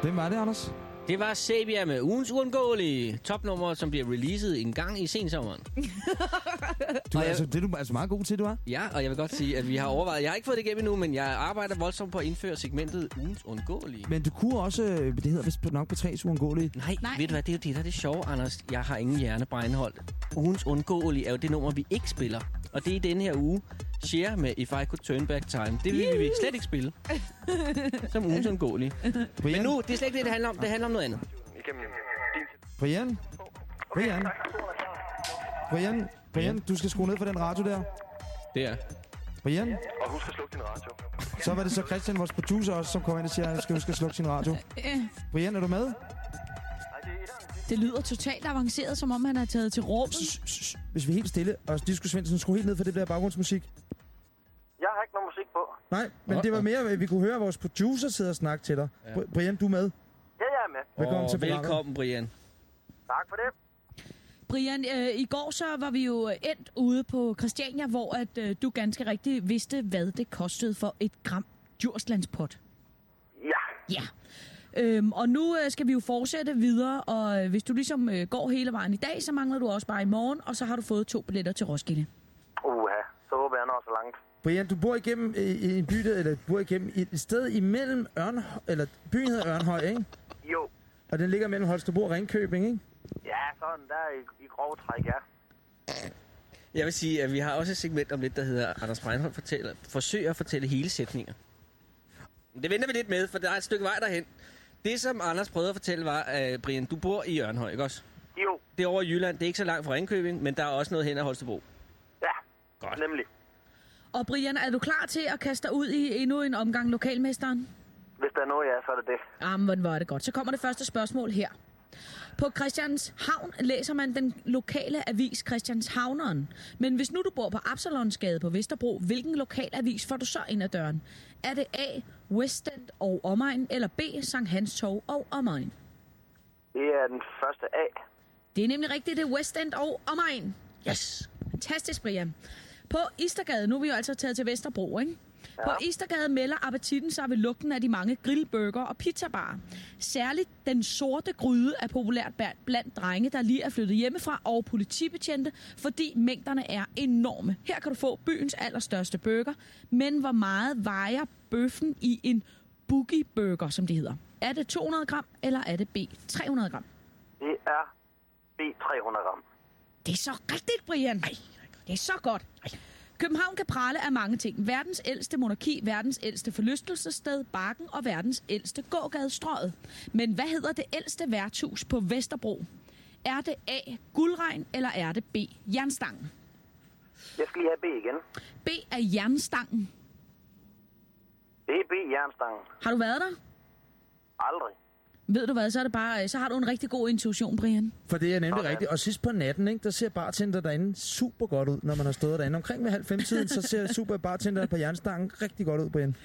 Hvem var det, Anders? Det var Sabia med ugens uundgåelige topnummer, som bliver releaset en gang i sensommeren. Du er jeg- altså, det er du altså meget god til, du er. Ja, og jeg vil godt sige, at vi har overvejet... Jeg har ikke fået det igennem endnu, men jeg arbejder voldsomt på at indføre segmentet ugens undgåelige. Men du kunne også, øh, det hedder vist på- nok på tre uundgåelige. Nej, Nej. Ved du hvad, det er jo det, der er det sjove, Anders. Jeg har ingen hjernebrænhold. Ugens undgåelige er jo det nummer, vi ikke spiller. Og det er i denne her uge. Share med If I Could Turn Back Time. Det vil vi slet ikke spille. Som ugens undgåelige. Men nu, det er slet ikke det, det handler om. Det handler om noget andet. Brian? Brian? Brian? Brian, du skal skrue ned for den radio der. Det er. Brian? Og husk at slukke din radio. Så var det så Christian, vores producer også, som kommer ind og siger, at jeg skal huske at slukke sin radio. Brian, er du med? Det lyder totalt avanceret, som om han er taget til rummet. Hvis vi er helt stille, og Disco Svendsen, skru helt ned for det der baggrundsmusik. Jeg har ikke nogen musik på. Nej, men det var mere, at vi kunne høre vores producer sidde og snakke til dig. Br- Brian, du er med. Ja, jeg er med. Velkommen Åh, til programmet. Velkommen, Brian. Tak for det. Brian, øh, i går så var vi jo endt ude på Christiania, hvor at, øh, du ganske rigtigt vidste, hvad det kostede for et gram Djurslandspot. Ja. Ja. Øhm, og nu øh, skal vi jo fortsætte videre, og øh, hvis du ligesom øh, går hele vejen i dag, så mangler du også bare i morgen, og så har du fået to billetter til Roskilde. Uha, så håber jeg når så langt. Brian, du bor igennem i en by, der- eller du bor igennem et sted imellem Ørnhøj, eller byen hedder Ørnhøj, ikke? Jo. Og den ligger mellem Holstebro og Ringkøbing, ikke? Ja, sådan der i, i grove træk, ja. Jeg vil sige, at vi har også et segment om lidt, der hedder Anders Breinholt fortæller, forsøger at fortælle hele sætninger. Det venter vi lidt med, for der er et stykke vej derhen. Det, som Anders prøvede at fortælle, var, at Brian, du bor i Ørnhøj, ikke også? Jo. Det er over i Jylland. Det er ikke så langt fra Ringkøbing, men der er også noget hen ad Holstebro. Ja. Godt. Nemlig. Og Brian, er du klar til at kaste dig ud i endnu en omgang lokalmesteren? Hvis der er noget, ja, så er det det. Jamen, hvor var det godt. Så kommer det første spørgsmål her. På Christianshavn læser man den lokale avis Christianshavneren. Men hvis nu du bor på Absalonsgade på Vesterbro, hvilken lokal avis får du så ind ad døren? Er det A. West End og omegn, eller B. Sankt Hans Torv og omegn? Det er den første A. Det er nemlig rigtigt, det er West End og omegn. Yes. Fantastisk, Brian. På Istergade, nu er vi jo altså taget til Vesterbro, ikke? Ja. På Istergade melder appetitten sig ved lugten af de mange grillburger og pizzabarer. Særligt den sorte gryde er populært blandt- drenge, der lige er flyttet hjemmefra, og politibetjente, fordi mængderne er enorme. Her kan du få byens allerstørste burger, men hvor meget vejer bøffen i en boogie burger, som det hedder? Er det 200 gram, eller er det B 300 gram? Det er B 300 gram. Det er så rigtigt, Brian. Ej, det er så godt. København kan prale af mange ting. Verdens ældste monarki, verdens ældste forlystelsessted, Bakken og verdens ældste gågadestrøget. Men hvad hedder det ældste værtshus på Vesterbro? Er det A. Guldregn, eller er det B. Jernstangen? Jeg skal lige have B igen. B er Jernstangen. Det er B-jernstangen. Har du været der? Aldrig. Ved du hvad, så, er det bare, så har du en rigtig god intuition, Brian. For det er nemlig Sådan. rigtigt. Og sidst på natten, ikke, der ser bartender derinde super godt ud, når man har stået derinde. Omkring ved halv fem tiden, så ser super bartender på jernstangen rigtig godt ud, Brian.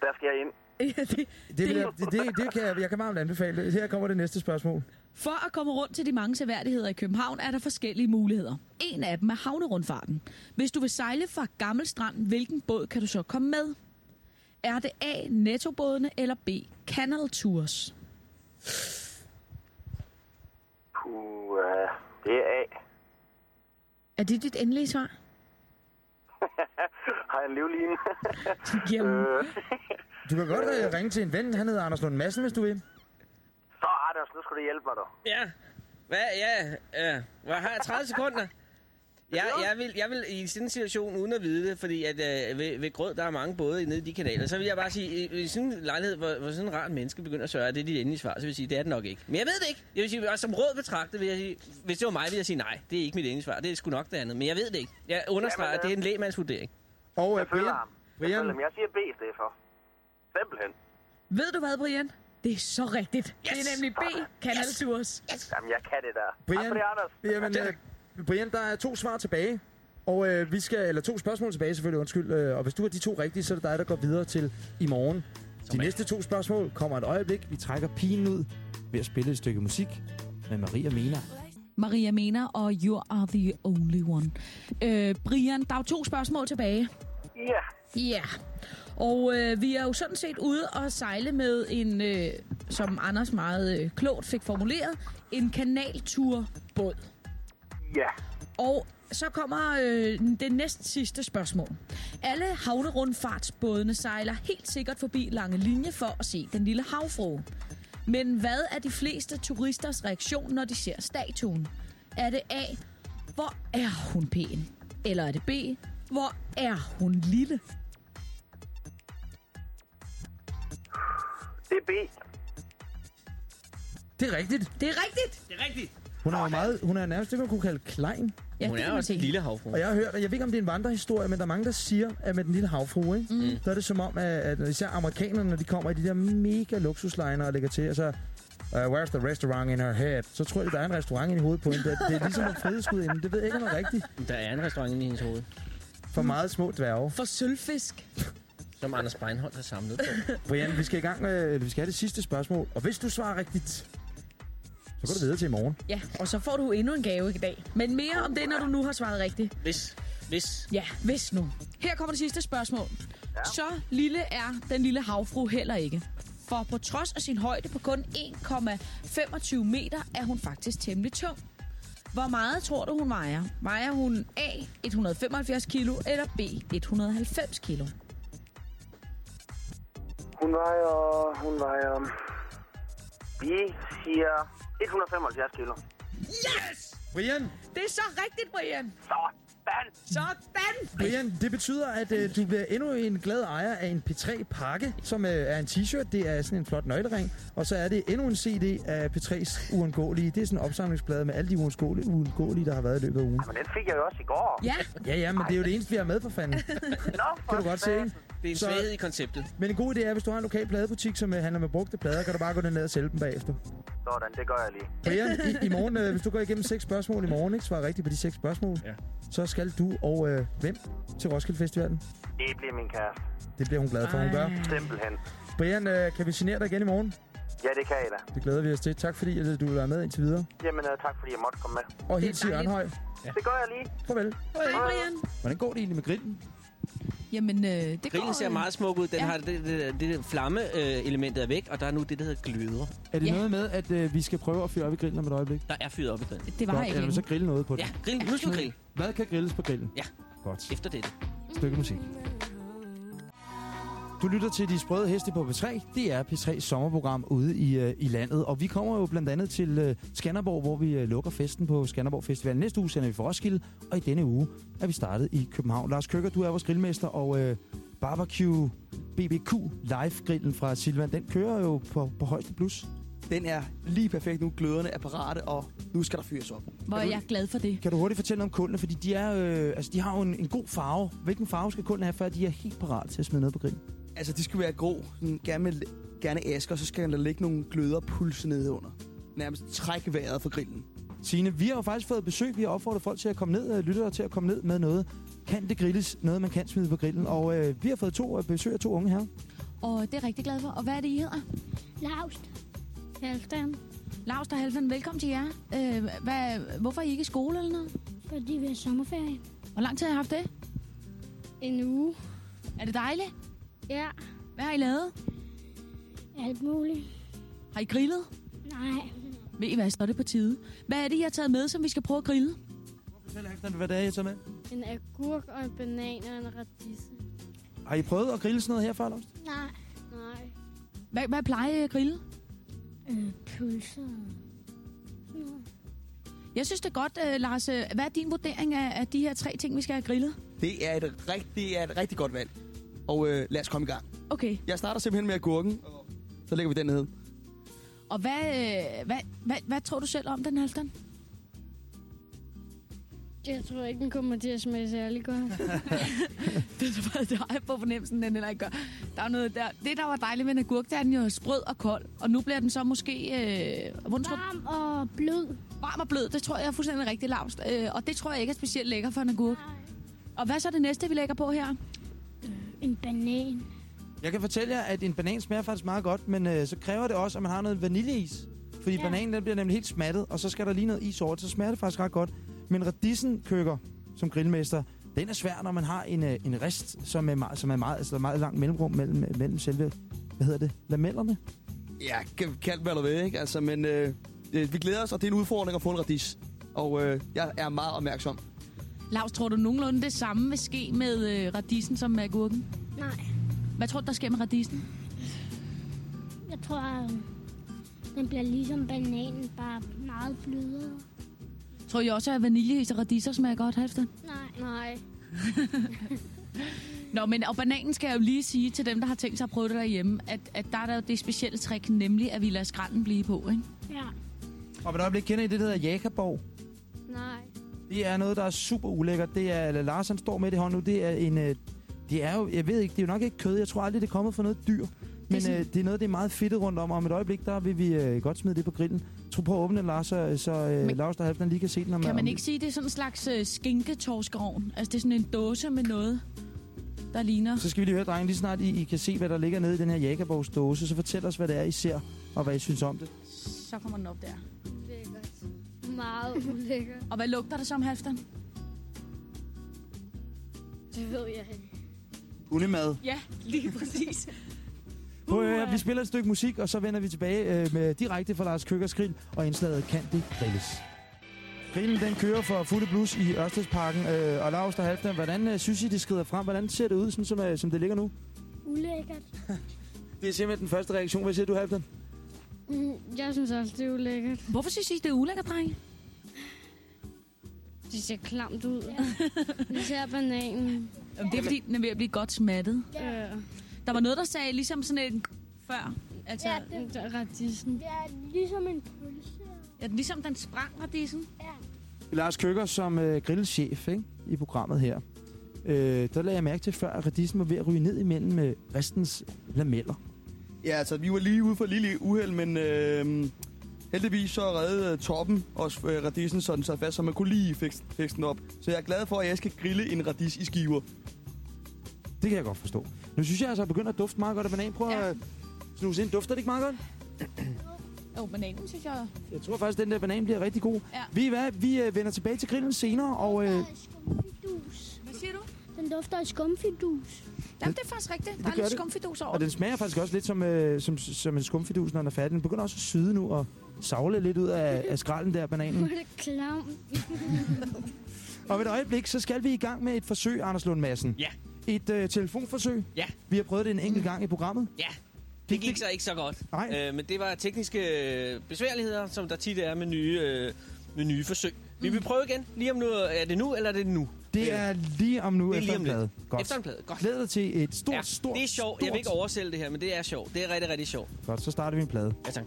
Der skal jeg ind. Ja, det, Det, vil jeg, det, det, det kan jeg, jeg kan varmt anbefale. Her kommer det næste spørgsmål. For at komme rundt til de mange seværdigheder i København, er der forskellige muligheder. En af dem er havnerundfarten. Hvis du vil sejle fra Gammel Strand, hvilken båd kan du så komme med? Er det A. Nettobådene eller B. Canal Tours? Puh, uh, det er A. Er det dit endelige svar? Har jeg en livline? Jamen, øh, Du kan godt øh, ringe til en ven. Han hedder Anders Lund Madsen, hvis du vil. så Anders, nu skal du hjælpe mig, du. Ja. Hvad? Ja. ja. Hvad har jeg? 30 sekunder? Ja, jeg vil, jeg vil i sådan en situation, uden at vide det, fordi at øh, ved, ved Grød, der er mange både nede i de kanaler, så vil jeg bare sige, i, i sådan en lejlighed, hvor, hvor sådan en rart menneske begynder at sørge, det er dit endelige svar, så vil jeg sige, det er det nok ikke. Men jeg ved det ikke. Jeg vil sige, også som råd betragtet, vil jeg sige, hvis det var mig, ville jeg sige, nej, det er ikke mit endelige svar. Det er sgu nok det andet. Men jeg ved det ikke. Jeg understreger, Jamen, at det er en lægmandsvurdering. Og øh, Jeg følger Brian, ham. Jeg, Brian, følger ham. jeg siger B i stedet for. Simpelthen. ved du hvad, Brian? Det er så rigtigt. Yes. Det er nemlig B. Canal Tours. Jamen, jeg kan det der. tak Brian, for det, Anders. jamen, øh, Brian, der er to svar tilbage. Og øh, vi skal, eller to spørgsmål tilbage selvfølgelig, undskyld. Øh, og hvis du har de to rigtige, så er det dig, der går videre til i morgen. De næste to spørgsmål kommer et øjeblik. Vi trækker pigen ud ved at spille et stykke musik med Maria Mena. Maria mener, og You are the only one. Øh, Brian, der er to spørgsmål tilbage. Ja. Ja, og øh, vi er jo sådan set ude og sejle med en, øh, som Anders meget øh, klogt fik formuleret, en kanalturbåd. Ja. Og så kommer øh, det næst sidste spørgsmål. Alle havnerundfartsbådene sejler helt sikkert forbi Lange Linje for at se den lille havfrue. Men hvad er de fleste turisters reaktion, når de ser statuen? Er det A, hvor er hun pæn? Eller er det B, hvor er hun lille? Det er B. Det er rigtigt. Det er rigtigt! Det er rigtigt. Hun er jo meget, hun er nærmest det, man kunne kalde klein. Ja, Hun det er også en lille havfru. Og jeg har hørt, og jeg ved ikke, om det er en vandrehistorie, men der er mange, der siger, at med den lille havfrue, ikke? Mm. der er det som om, at, at især amerikanerne, når de kommer i de der mega luksuslejner og lægger til, og så, uh, where's the restaurant in her head? Så tror jeg, der er en restaurant i hovedet på hende. Det, det er ligesom en frihedsskud inde. Det ved jeg ikke, om det er rigtigt. Der er en restaurant i hendes hoved, For meget små dværge. For sølvfisk. som Anders Beinholt har samlet på. Brian, vi skal i gang med, vi skal have det sidste spørgsmål. Og hvis du svarer rigtigt, så går du videre til i morgen. Ja, og så får du endnu en gave i dag. Men mere om det, når du nu har svaret rigtigt. Hvis, hvis. Ja, hvis nu. Her kommer det sidste spørgsmål. Ja. Så lille er den lille havfru heller ikke. For på trods af sin højde på kun 1,25 meter, er hun faktisk temmelig tung. Hvor meget tror du, hun vejer? Vejer hun A, 175 kilo, eller B, 190 kilo? Hun vejer... Hun vejer... Vi siger 175 kilo. Yes! Brian, Det er så rigtigt, Brian! Sådan! Sådan! Brian, det betyder, at øh, du bliver endnu en glad ejer af en P3-pakke, som øh, er en t-shirt. Det er sådan en flot nøglering. Og så er det endnu en CD af P3's Uundgåelige. Det er sådan en opsamlingsplade med alle de uundgåelige, uundgåelige der har været i løbet af ugen. Men den fik jeg jo også i går. Ja, Ja, ja, men det er jo det eneste, vi har med for fanden. Nå, Kan du godt se, ikke? Det er en Så- svaghed i konceptet. Men en god idé er, hvis du har en lokal pladebutik, som øh, handler med brugte plader, kan du bare gå ned og sælge dem bagefter. Sådan, det gør jeg lige. Brian, i, i morgen, øh, hvis du går igennem seks spørgsmål i morgen, ikke svarer rigtigt på de seks spørgsmål, Ja. så skal du og øh, hvem til Roskilde Festivalen? Det bliver min kæreste. Det bliver hun glad for, hun gør. Simpelthen. Brian, øh, kan vi signere dig igen i morgen? Ja, det kan jeg da. Det glæder vi os til. Tak fordi at du vil være med indtil videre. Jamen, uh, tak fordi jeg måtte komme med. Og helt til. Ørnhøj. Det gør jeg lige. Farvel. hej Brian. Hvordan går det egentlig med grillen? Jamen, øh, det Grillen går, ser øh, meget smuk ud. Den Ja. har det, det, det, det flamme-elementet er væk, og der er nu det, der hedder gløder. Er det Ja. noget med, at øh, vi skal prøve at fyre op i grillen om et øjeblik? Der er fyret op i grillen. Det var Godt, ikke eller så grille noget på det? Ja, grill. Nu skal vi grille. Hvad kan grilles på grillen? Ja. Godt. Efter det. Stykke musik. Du lytter til De Sprøde Heste på P3. Det er P3's sommerprogram ude i, øh, i landet. Og vi kommer jo blandt andet til øh, Skanderborg, hvor vi øh, lukker festen på Skanderborg Festival. Næste uge sender vi for Roskilde, og i denne uge er vi startet i København. Lars Køkker, du er vores grillmester, og øh, barbecue BBQ live-grillen fra Silvan, den kører jo på, på højeste plus. Den er lige perfekt nu. Gløderne er parate, og nu skal der fyres op. Hvor er jeg glad for det. Kan du hurtigt fortælle noget om kullene? Fordi de, er, øh, altså, de har jo en, en god farve. Hvilken farve skal kullene have, før de er helt parat til at smide noget på grillen? Altså, de skal være grå. Sådan, gerne, med, gerne asker, så skal der ligge nogle gløder pulse nede under. Nærmest træk vejret fra grillen. Signe, vi har jo faktisk fået besøg. Vi har opfordret folk til at komme ned, øh, lyttere til at komme ned med noget. Kan det grilles? Noget, man kan smide på grillen. Og øh, vi har fået to øh, besøg af to unge her. Og det er jeg rigtig glad for. Og hvad er det, I hedder? Laust. Halvdan. Lars og Halvdan, velkommen til jer. Øh, hvad, hvorfor er I ikke i skole eller noget? Fordi vi har sommerferie. Hvor lang tid har I haft det? En uge. Er det dejligt? Ja. Hvad har I lavet? Alt muligt. Har I grillet? Nej. Ved I hvad, så er det på tide. Hvad er det, I har taget med, som vi skal prøve at grille? Fortæl, Halvdan, hvad det er, jeg tager med. En agurk og en banan og en radisse. Har I prøvet at grille sådan noget her før, Lars? Nej. Nej. Hvad, hvad plejer I at grille? Øh, pølser. Jeg synes det er godt, uh, Lars. Øh, Hvad er din vurdering af, af de her tre ting, vi skal have grillet? Det er et, rigt, det er et rigtig godt valg. Og øh, lad os komme i gang. Okay. Jeg starter simpelthen med agurken. og Så lægger vi den ned. Og hvad, øh, hvad, hvad, hvad tror du selv om den, Halvdan? Jeg tror ikke, den kommer til at smage særlig godt. det, det har jeg på fornemmelsen, den heller ikke gør. Der er noget der. Det, der var dejligt med en agurk, det er, den jo er sprød og kold. Og nu bliver den så måske... Øh, hvordan tror, Varm og blød. varm og blød. Det tror jeg er fuldstændig rigtig lavst. Øh, og det tror jeg ikke er specielt lækker for en agurk. Og hvad så er det næste, vi lægger på her? En banan. Jeg kan fortælle jer, at en banan smager faktisk meget godt, men øh, så kræver det også, at man har noget vaniljeis. Fordi ja. Bananen den bliver nemlig helt smattet, og så skal der lige noget is over så smager det faktisk ret godt. Men radissen køkker som grillmester, den er svær, når man har en, øh, en rist, som er, meget, som er meget, altså meget langt mellemrum mellem, mellem selve, hvad hedder det, lamellerne. Ja, kan- kald hvad du vil, ikke? Altså, men øh, øh, vi glæder os, og det er en udfordring at få en radis. Og øh, jeg er meget opmærksom. Lars, tror du nogenlunde det samme vil ske med øh, radisen som med agurken? Nej. Hvad tror du, der sker med radisen? Jeg tror, at den bliver ligesom bananen, bare meget blødere. Tror I også, at vaniljeis og radiser smager godt, Halvdan? Nej. Nej. Nå, men og bananen skal jeg jo lige sige til dem, der har tænkt sig at prøve det derhjemme, at, at der er der jo det specielle trick, nemlig at vi lader skralden blive på, ikke? Ja. Og et øjeblik kender I det, der hedder Jakaborg. Det er noget, der er super ulækkert. Det er, eller Lars han står med det i hånden nu, det er en... Øh, det er jo, jeg ved ikke, det er jo nok ikke kød. Jeg tror aldrig, det er kommet fra noget dyr. Men sådan- øh, det er noget, det er meget fedtet rundt om. Og om et øjeblik, der vil vi øh, godt smide det på grillen. Tro på at åbne den, Lars, så, så øh, Men- Lars der Halvdan lige kan se den. Om, Kan om, man ikke sige, det er sådan en slags øh, skinketorskerovn? Altså, det er sådan en dåse med noget, der ligner... Så skal vi lige høre, drenge, lige snart I, I kan se, hvad der ligger nede i den her Jakaborgs dåse. Så fortæl os, hvad det er, I ser, og hvad I synes om det. Så kommer den op der. Meget ulækkert. Og hvad lugter det som, Halvdan? Det ved jeg ikke. Hundemad. Ja, lige præcis. Prøv at høre, vi spiller et stykke musik, og så vender vi tilbage øh, med direkte fra Lars Køkkers Grill, og indslaget Kan det grilles? Grillen den kører for fulde blus i Ørstedsparken, øh, og Lars der Halvdan, hvordan øh, synes I, det skrider frem? Hvordan ser det ud, sådan, som, øh, som det ligger nu? Ulækkert. Det er simpelthen den første reaktion. Hvad siger du, Halvdan? Mm, Jeg synes også, det er ulækkert. Hvorfor synes I, det er ulækkert, drenge? Det ser klamt ud. Det ser bananen. Jamen, det er, fordi den er ved at blive godt smattet. Ja. Der var noget, der sagde ligesom sådan en før. Altså, Ja, det er radisen. Det er ligesom en pølse. ja, ligesom den sprang radisen. Lars Køkker som øh, grillchef ikke, i programmet her. Øh, der lagde jeg mærke til før, at radisen var ved at ryge ned imellem med restens lameller. Ja, altså, vi var lige ude for et lille uheld, men øh, heldigvis så redde øh, toppen også øh, radisen sådan så fast, så man kunne lige fikse, fikse den op. Så jeg er glad for, at jeg skal grille en radis i skiver. Det kan jeg godt forstå. Nu synes jeg altså, at begynder at dufte meget godt af banan. Prøv Ja. at snuse ind. Dufter det ikke meget godt? Jo, bananen synes jeg... Jeg tror faktisk, at den der banan bliver rigtig god. Ja. Ved I hvad? Vi øh, vender tilbage til grillen senere, og... Øh, Skumfidus. Hvad siger du? Den dufter af skumfidus. Jamen, det er faktisk rigtigt. Der er gør lidt det. skumfidus over og den smager faktisk også lidt som, øh, som, som en skumfidus, når den er færdig. Den begynder også at syde nu og savle lidt ud af, af skralden der, Hvor bananen. er det klamt. Om et øjeblik, så skal vi i gang med et forsøg, Anders Lund Madsen. Ja. Et øh, telefonforsøg. Ja. Vi har prøvet det en enkelt gang i programmet. Ja, det gik så ikke så godt. Nej. Øh, men det var tekniske øh, besværligheder, som der tit er med nye, øh, med nye forsøg. Vi vil prøve igen. Lige om nu. Er det nu, eller er det nu? Det er lige om nu Det er efter en plade. Godt. Efter en plade. Godt. Glæder dig til et stort, Ja, stort, det er sjovt. Jeg vil ikke oversælge det her, men det er sjovt. Det er rigtig, rigtig sjovt. Godt, så starter vi en plade. Ja, tak.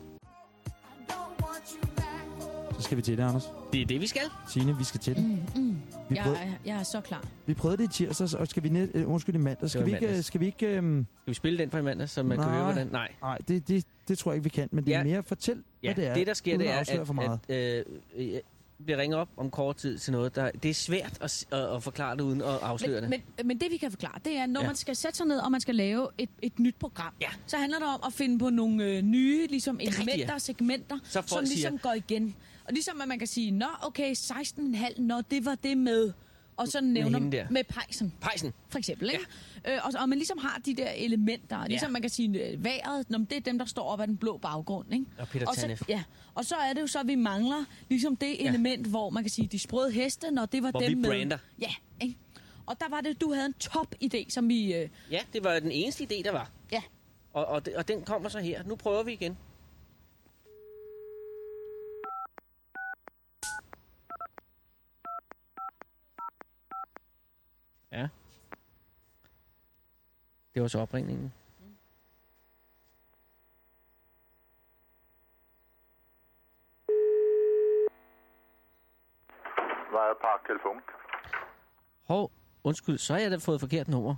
Så skal vi til det, Anders. Det er det, vi skal. Signe, vi skal til det. Mm, mm. Vi Jeg, prøvede, er, jeg er så klar. vi prøvede det i tirsdags, og skal vi net, øh, undskyld i mandag. Skal vi ikke, mandags. skal vi ikke øhm, Skal vi spille den fra i mandag, så man kan Nej. høre, hvordan... Nej. nej, det, det, det tror jeg ikke, vi kan, men det er Ja. mere fortæl, Ja, hvad det er. det der sker, det er, at, for meget. at øh, vi ringer op om kort tid til noget, der... Det er svært at, at, at forklare det uden at afsløre Men, det. men, men det vi kan forklare, det er, når Ja. ja. man skal sætte sig ned, og man skal lave et, et nyt program, Ja. så handler det om at finde på nogle øh, nye ligesom, er elementer ja. og segmenter, Så folk som ligesom siger- går igen. Og ligesom at man kan sige, nå okay, 16,5, nå det var det med, og så nævner der. med pejsen, Pejsen. for eksempel. Ikke? Ja. Øh, og, og man ligesom har de der elementer, ligesom Ja. man kan sige, øh, vejret, nå, men det er dem, der står op ad den blå baggrund. Ikke? Og Peter og så, Tanef. ja, og så er det jo så, at vi mangler ligesom det Ja. element, hvor man kan sige, de sprøde heste, når det var Hvor dem vi med. brander. Ja, ikke? Og der var det, du havde en top idé, som vi... Øh, Ja, det var den eneste idé, der var. ja, Og, og, det, og den kommer så her. Nu prøver vi igen. Ja. Det var så opringningen. Vejrepark telefon. Hov, undskyld, så har jeg da fået forkert nummer.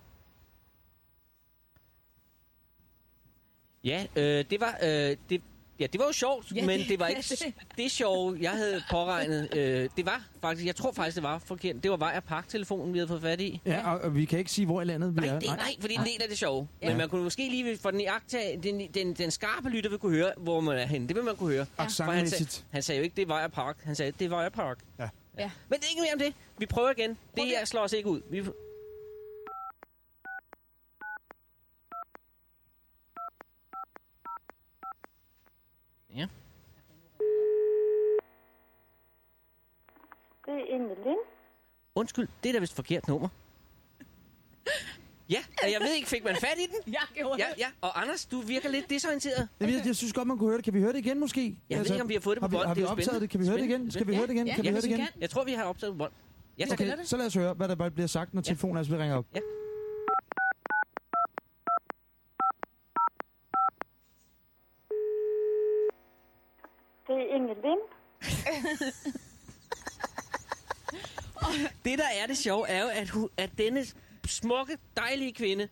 Ja, øh, det var... Øh, det, ja, det var jo sjovt, Ja, men det- det var ja, ikke det- det, det sjove, jeg havde påregnet. Øh, det var faktisk... Jeg tror faktisk, det var forkert. Det var Vej- og Park-telefonen, vi havde fået fat i. Ja, og, og vi kan ikke sige, hvor i landet vi Nej, er. det, nej, fordi det er en del af det sjove. Men Ja. man kunne måske lige for den, iagtag, den, den, den skarpe lytter vil kunne høre, hvor man er henne. Det vil man kunne høre. For han, sagde, Accentmæssigt. han sagde jo ikke, det er Vej og Park. Han sagde, det er Vej og Park. Ja. Ja. Men det er ikke mere om det. Vi prøver igen. Det her slår os ikke ud. Vi, Ja. Det er Inge Lind. Undskyld, det er da vist forkert nummer. Ja, og jeg ved ikke, fik man fat i den? jeg gjorde Ja, ja. Og Anders, du virker lidt desorienteret. Jeg, jeg, jeg synes godt, man kunne høre det. Kan vi høre det igen, måske? Altså, Jeg ved ikke, om vi har fået det på har vi, bånd. Har vi Det er jo optaget det? Kan vi høre det igen? Skal vi høre det igen? Ja, Kan vi høre det igen? vi kan. Jeg tror, vi har optaget på bånd. Ja. Okay, så lad os høre, hvad der bare bliver sagt, når telefonen altså ringer op. Ja. Det er Inge Lind. Det, der er det sjove, er jo, at, hun, at denne smukke, dejlige kvinde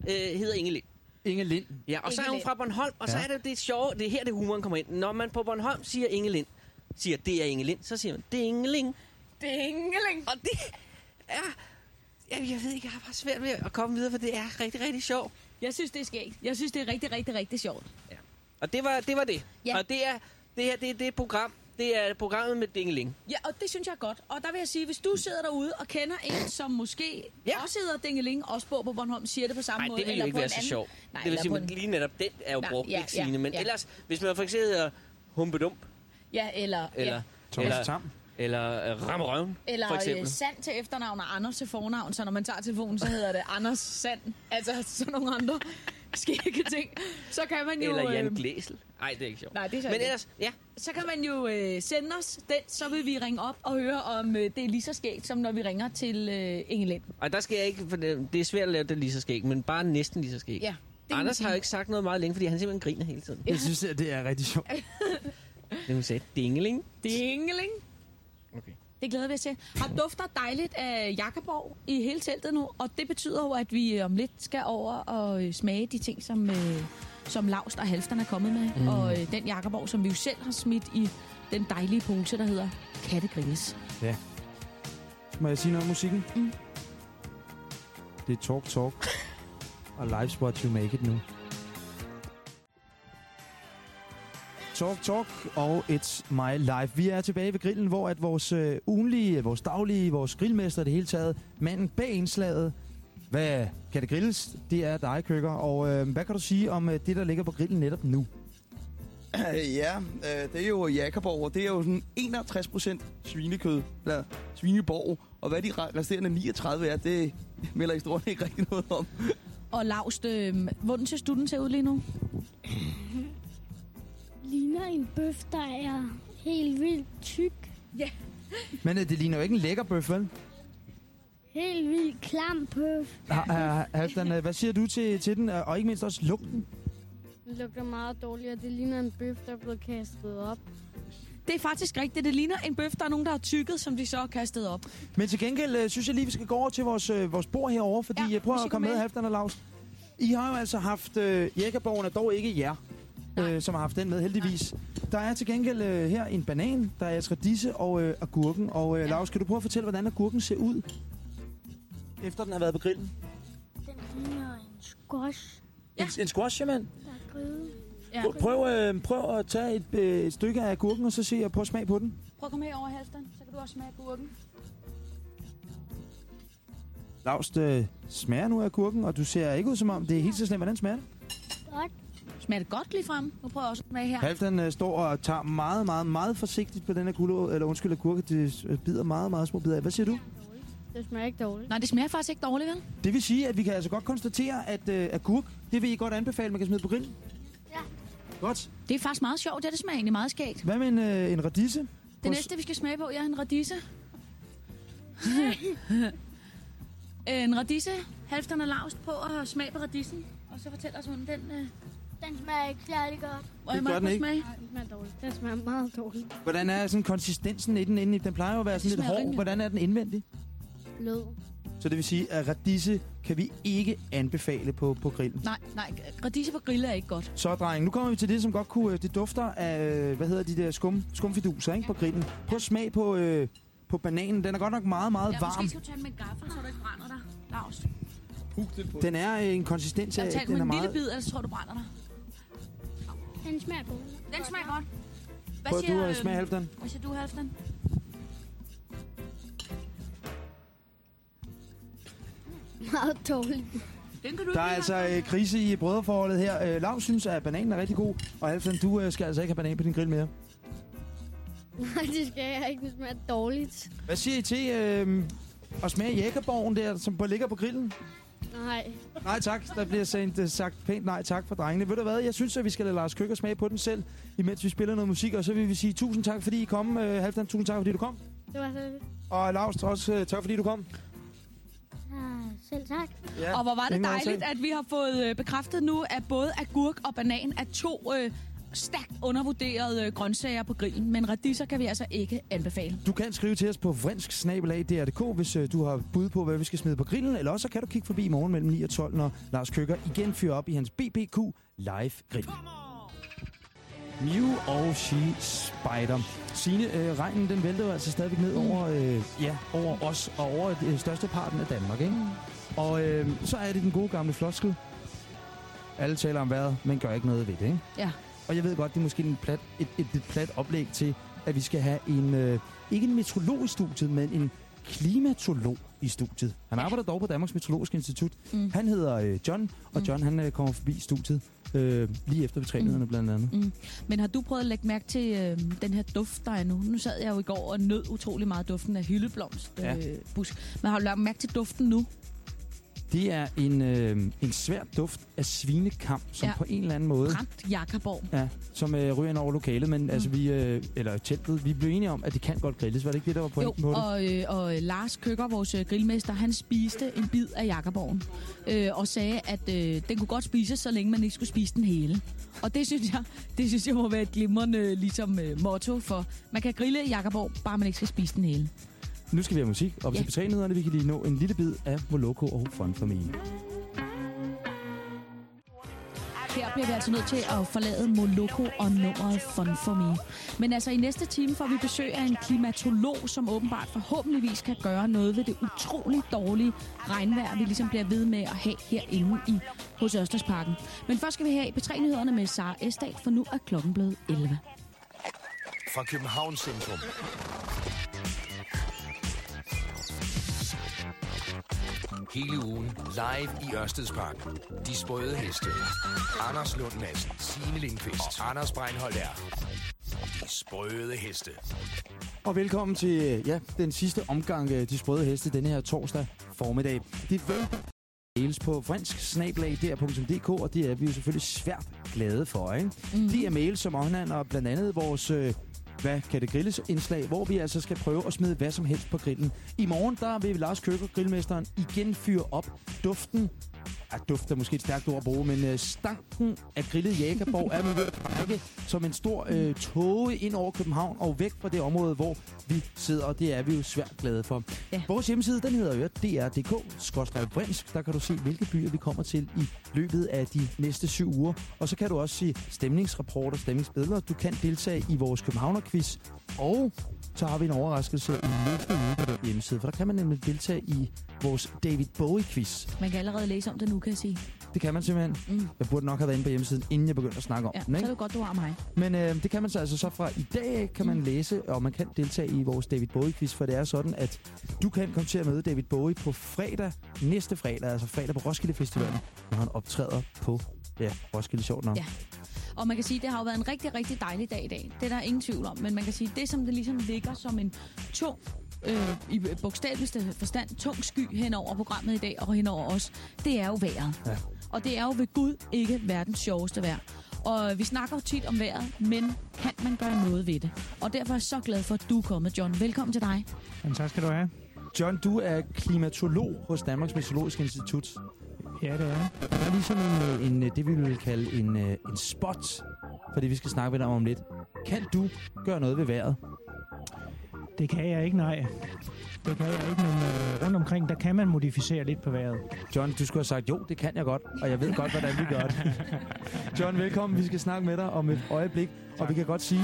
øh, hedder Inge Lind. Inge Lind. Ja, og så er Inge hun Lind. fra Bornholm, og så Ja. er det det sjove, det er her, det humoren kommer ind. Når man på Bornholm siger Inge Lind, siger, det er Inge Lind, så siger man, det er Inge Lind. Det er Ingeling. Og det er... Ja, jeg ved ikke, jeg har bare svært ved at komme videre, for det er rigtig, rigtig sjovt. Jeg synes, det er skægt. Jeg synes, det er rigtig, rigtig, rigtig sjovt. Og det var det. Var det. Ja. Og det er, det her, det er det program. Det er programmet med Dingeling. Ja, og det synes jeg er godt. Og der vil jeg sige, hvis du sidder derude og kender en, som måske Ja. også hedder Dingeling, også bor på Bornholm, siger det på samme Nej, måde. det vil jo eller ikke på være en så anden- sjovt. Nej, det vil sige, en- lige netop den er jo Nej, brugt, ja, ikke Signe. ja, Men ja. ellers, hvis man for eksempel hedder Humpedump, Ja, eller... eller, ja. Thomas eller, Tam. eller uh, Rammerøven, Eller for eksempel. øh, Sand til efternavn og Anders til fornavn, så når man tager telefonen, så hedder det Anders Sand. Altså sådan nogle andre skægge ting. Så kan man jo... Eller Jan øh, Glæsel. Nej, det er ikke sjovt. Nej, det er så Men ikke. ellers, ja. Så kan man jo øh, sende os den, så vil vi ringe op og høre, om øh, det er lige så skægt, som når vi ringer til øh, Engelind. Og der skal jeg ikke, for det, det er svært at lave det lige så skægt, men bare næsten lige så skægt. Ja, Anders har jo ikke sagt noget meget længe, fordi han simpelthen griner hele tiden. Jeg synes, at det er rigtig sjovt. Det hun sagde, dingeling. Dingeling. Det glæder vi os til. Har dufter dejligt af Jakobborg i hele teltet nu, og det betyder jo, at vi om lidt skal over og øh, smage de ting, som, øh, som Laust og Halfdan er kommet med. Mm. Og øh, den Jakobborg, som vi jo selv har smidt i den dejlige pose, der hedder Kattegrilles. Må jeg sige noget om musikken? Mm. Det er Talk Talk og Life's What You Make It nu. Talk Talk og It's My Life. Vi er tilbage ved grillen, hvor at vores øh, ugenlige, vores daglige, vores grillmester det hele taget, manden bag indslaget, hvad kan det grilles? Det er dig, Køkker. Og øh, hvad kan du sige om øh, det, der ligger på grillen netop nu? ja, øh, det er jo Jakoborg, og det er jo sådan 61 procent svinekød, eller svineborg. Og hvad de re- resterende 39 er, det melder historien ikke rigtig noget om. Og Laust, øh, hvordan ser stunden til ud lige nu? Ligner en bøf, der er helt vildt tyk. Men øh, det ligner jo ikke en lækker bøf, vel? Helt vildt klam bøf. Ha- ha- Halvdan, øh, hvad siger du til, til den, øh, og ikke mindst også lugten? Det lugter meget dårligt, og det ligner en bøf, der er blevet kastet op. Det er faktisk rigtigt. Det ligner en bøf, der er nogen, der har tykket, som de så har kastet op. Men til gengæld øh, synes jeg lige, vi skal gå over til vores, øh, vores bord herovre, fordi Ja, ja, jeg prøver at komme med, med. Halvdan og Lars. I har jo altså haft, øh, Jægerborgen er dog ikke jer, øh, som har haft den med, heldigvis. Der er til gengæld øh, her en banan, der er atradisse og øh, agurken. Og øh, Ja. Lars, kan du prøve at fortælle, hvordan agurken ser ud, efter den har været på grillen? Den ligner en squash, Ja. En, en squash, simpelthen. der er. Ja. Prøv, prøv, øh, prøv at tage et, øh, et stykke af agurken, og så se og prøv at smage på den. Prøv at komme her over Halvdan, så kan du også smage gurken. Lars, det smager nu af agurken, og du ser ikke ud som om, det er helt så slemt. Hvordan smager det? Godt. Smager det godt lige frem? Nu prøver jeg også at smage her. Halvdan øh, står og tager meget, meget, meget forsigtigt på den her gulerod, eller undskyld, agurke. Det øh, bider meget, meget små bidder af. Hvad siger du? Det smager ikke dårligt. Nej, det smager faktisk ikke dårligt, vel? Det vil sige, at vi kan altså godt konstatere, at øh, agurk, det vil I godt anbefale, man kan smide på grillen. Ja. Godt. Det er faktisk meget sjovt. Det, det smager egentlig meget skægt. Hvad med en, øh, en radisse? Det næste, vi skal smage på, ja, en radisse. en radisse. Halvdan og Lars på at smage på radissen. Og så fortæl os, hvordan den... Øh, Den smager ikke særlig godt. hvor jeg gør må den ikke. smage. Den smager dårligt. Den smager meget dårligt. Hvordan er sådan konsistensen i den inde? Den plejer jo at være det sådan lidt hård. Hvordan er den indvendig? Blød. Så det vil sige, at radisse kan vi ikke anbefale på, på grillen. Nej, nej, radisse på grill er ikke godt. Så, dreng, nu kommer vi til det, som godt kunne... øh, Det dufter af, øh, hvad hedder de der skum, skumfiduser, ikke, på grillen. Prøv at smag på, øh, på bananen. Den er godt nok meget, meget Ja, varm. måske skal du tage den med gaffel, så du ikke brænder dig, Lars. Den er øh, en konsistens af, Jeg tager den den med er en lille meget... bid, ellers tror du brænder dig. Den smager god. Den smager godt. Hvad Prøv siger, du at øhm, smage, Halvdan. Hvad siger du, Halvdan? Meget dårligt. Den kan du Der er altså øh, krise i brødreforholdet her. Øh, Lav synes, at bananen er rigtig god. Og Halvdan, du øh, skal altså ikke have banan på din grill mere. Nej, det skal jeg ikke. Det smager dårligt. Hvad siger I til øh, at smage Jægerborgen der, som på- ligger på grillen? Nej. Nej tak, der bliver sendt, øh, sagt pænt nej tak fra drengene. Ved du hvad, jeg synes, at vi skal lade Lars Køkker smage på den selv, imens vi spiller noget musik. Og så vil vi sige tusind tak, fordi I kom. Øh, Halvdan, tusind tak, fordi du kom. Det var så lidt. Og Lars, også øh, tak, fordi du kom. Selv tak. Ja, Og hvor var det dejligt, at vi har fået øh, bekræftet nu, at både agurk og banan er to øh, stærkt undervurderede øh, grøntsager på grillen. Men radisser kan vi altså ikke anbefale. Du kan skrive til os på vrinsk hvis øh, du har bud på, hvad vi skal smide på grillen. Eller også så kan du kigge forbi i morgen mellem 9 og 12, når Lars Køkker igen fyrer op i hans BBQ Live Grill. Mew og She Spider. Signe, øh, regnen den vælter jo altså stadigvæk ned over, øh, ja, over os og over øh, største parten af Danmark. Ikke? Og øh, så er det den gode gamle floskel. Alle taler om vejret, men gør ikke noget ved det. Ikke? Ja. Og jeg ved godt, det er måske en plat, et, et, et plat oplæg til, at vi skal have en, øh, ikke en meteorolog i studiet, men en klimatolog i studiet. Han arbejder dog på Danmarks Meteorologiske Institut. Mm. Han hedder øh, John, og Mm. John han øh, kommer forbi studiet øh, lige efter betrædningerne blandt andet. Mm. Men har du prøvet at lægge mærke til øh, den her duft, der er nu? Nu sad jeg jo i går og nød utrolig meget duften af hyldeblomst øh, Ja. busk. Men har du lagt mærke til duften nu? Det er en, øh, en svær duft af svinekam, som Ja. på en eller anden måde... Brændt Jakobborg. Ja, som øh, ryger ind over lokalet, men mm. altså vi, øh, eller teltet, vi blev enige om, at det kan godt grilles. Var det ikke det, der var Jo, pointen på det? og, øh, og øh, Lars Køkker, vores øh, grillmester, han spiste en bid af Jakobborgen. Øh, og sagde, at øh, den kunne godt spises, så længe man ikke skulle spise den hele. Og det synes jeg, det synes jeg må være et glimrende ligesom, øh, motto for, man kan grille Jakobborg, bare man ikke skal spise den hele. Nu skal vi have musik op Ja. til betrænyhederne. Vi kan lige nå en lille bid af Moloko og Fun for Me. Her bliver vi altså nødt til at forlade Moloko og nummeret Fun for Me. Men altså i næste time får vi besøg af en klimatolog, som åbenbart forhåbentligvis kan gøre noget ved det utroligt dårlige regnvejr, vi ligesom bliver ved med at have herinde i hos Ørstedsparken. Men først skal vi have P3-nyhederne med Sara Estat, for nu er klokken blevet 11. Fra København Centrum. Hele ugen live i Ørstedsparken. De sprøde heste. Anders Lund Madsen, Signe Lindqvist og Anders Breinholt er de sprøde heste. Og velkommen til øh, ja, den sidste omgang af De Sprøde Heste denne her torsdag formiddag. Det er mails på fransk og det er vi jo selvfølgelig svært glade for. Ikke? Mm. Det er mails, som omhandler blandt andet vores øh, hvad kan det grilles indslag, hvor vi altså skal prøve at smide hvad som helst på grillen. I morgen der vil Lars Køkker, grillmesteren, igen fyre op. Duften ja, duft er måske et stærkt ord at bruge, men øh, stanken af grillet jægerborg er at trække som en stor øh, tåge ind over København og væk fra det område, hvor vi sidder, og det er vi jo svært glade for. Ja. Vores hjemmeside, den hedder jo dr.dk, skråstrej Der kan du se, hvilke byer vi kommer til i løbet af de næste syv uger. Og så kan du også se stemningsrapporter, stemningsbilleder. Du kan deltage i vores Københavner-quiz, og så har vi en overraskelse i næste uge på den hjemmeside, for der kan man nemlig deltage i vores David Bowie-quiz. Man kan allerede læse om det nu, kan jeg sige. Det kan man simpelthen. Mm. Jeg burde nok have været inde på hjemmesiden, inden jeg begyndte at snakke om Ja, den. så Ikke? er det godt, du har mig. Men øh, det kan man så altså så fra i dag, kan man læse, og man kan deltage i vores David Bowie-quiz, for det er sådan, at du kan komme til at møde David Bowie på fredag, næste fredag, altså fredag på Roskilde Festivalen, når han optræder på ja, Roskilde Sjovt nok. Ja. Og man kan sige, at det har jo været en rigtig, rigtig dejlig dag i dag. Det er der ingen tvivl om. Men man kan sige, at det, som det ligesom ligger som en tung, øh, i bogstaveligste forstand, tung sky hen over programmet i dag og hen over os, det er jo vejret. Ja. Og det er jo ved Gud ikke verdens sjoveste vejr. Og vi snakker jo tit om vejret, men kan man gøre noget ved det? Og derfor er jeg så glad for, at du er kommet, John. Velkommen til dig. Jamen, tak skal du have. John, du er klimatolog hos Danmarks Meteorologiske Institut. Ja, det er. Der er ligesom en, øh, en, øh, det, vi vil kalde en, øh, en spot for det, vi skal snakke med dig om om lidt. Kan du gøre noget ved vejret? Det kan jeg ikke, nej. Det kan jeg ikke, men øh, rundt omkring, der kan man modificere lidt på vejret. John, du skulle have sagt, jo, det kan jeg godt, og jeg ved godt, hvordan vi gør det. John, velkommen. Vi skal snakke med dig om et øjeblik, tak. og vi kan godt sige,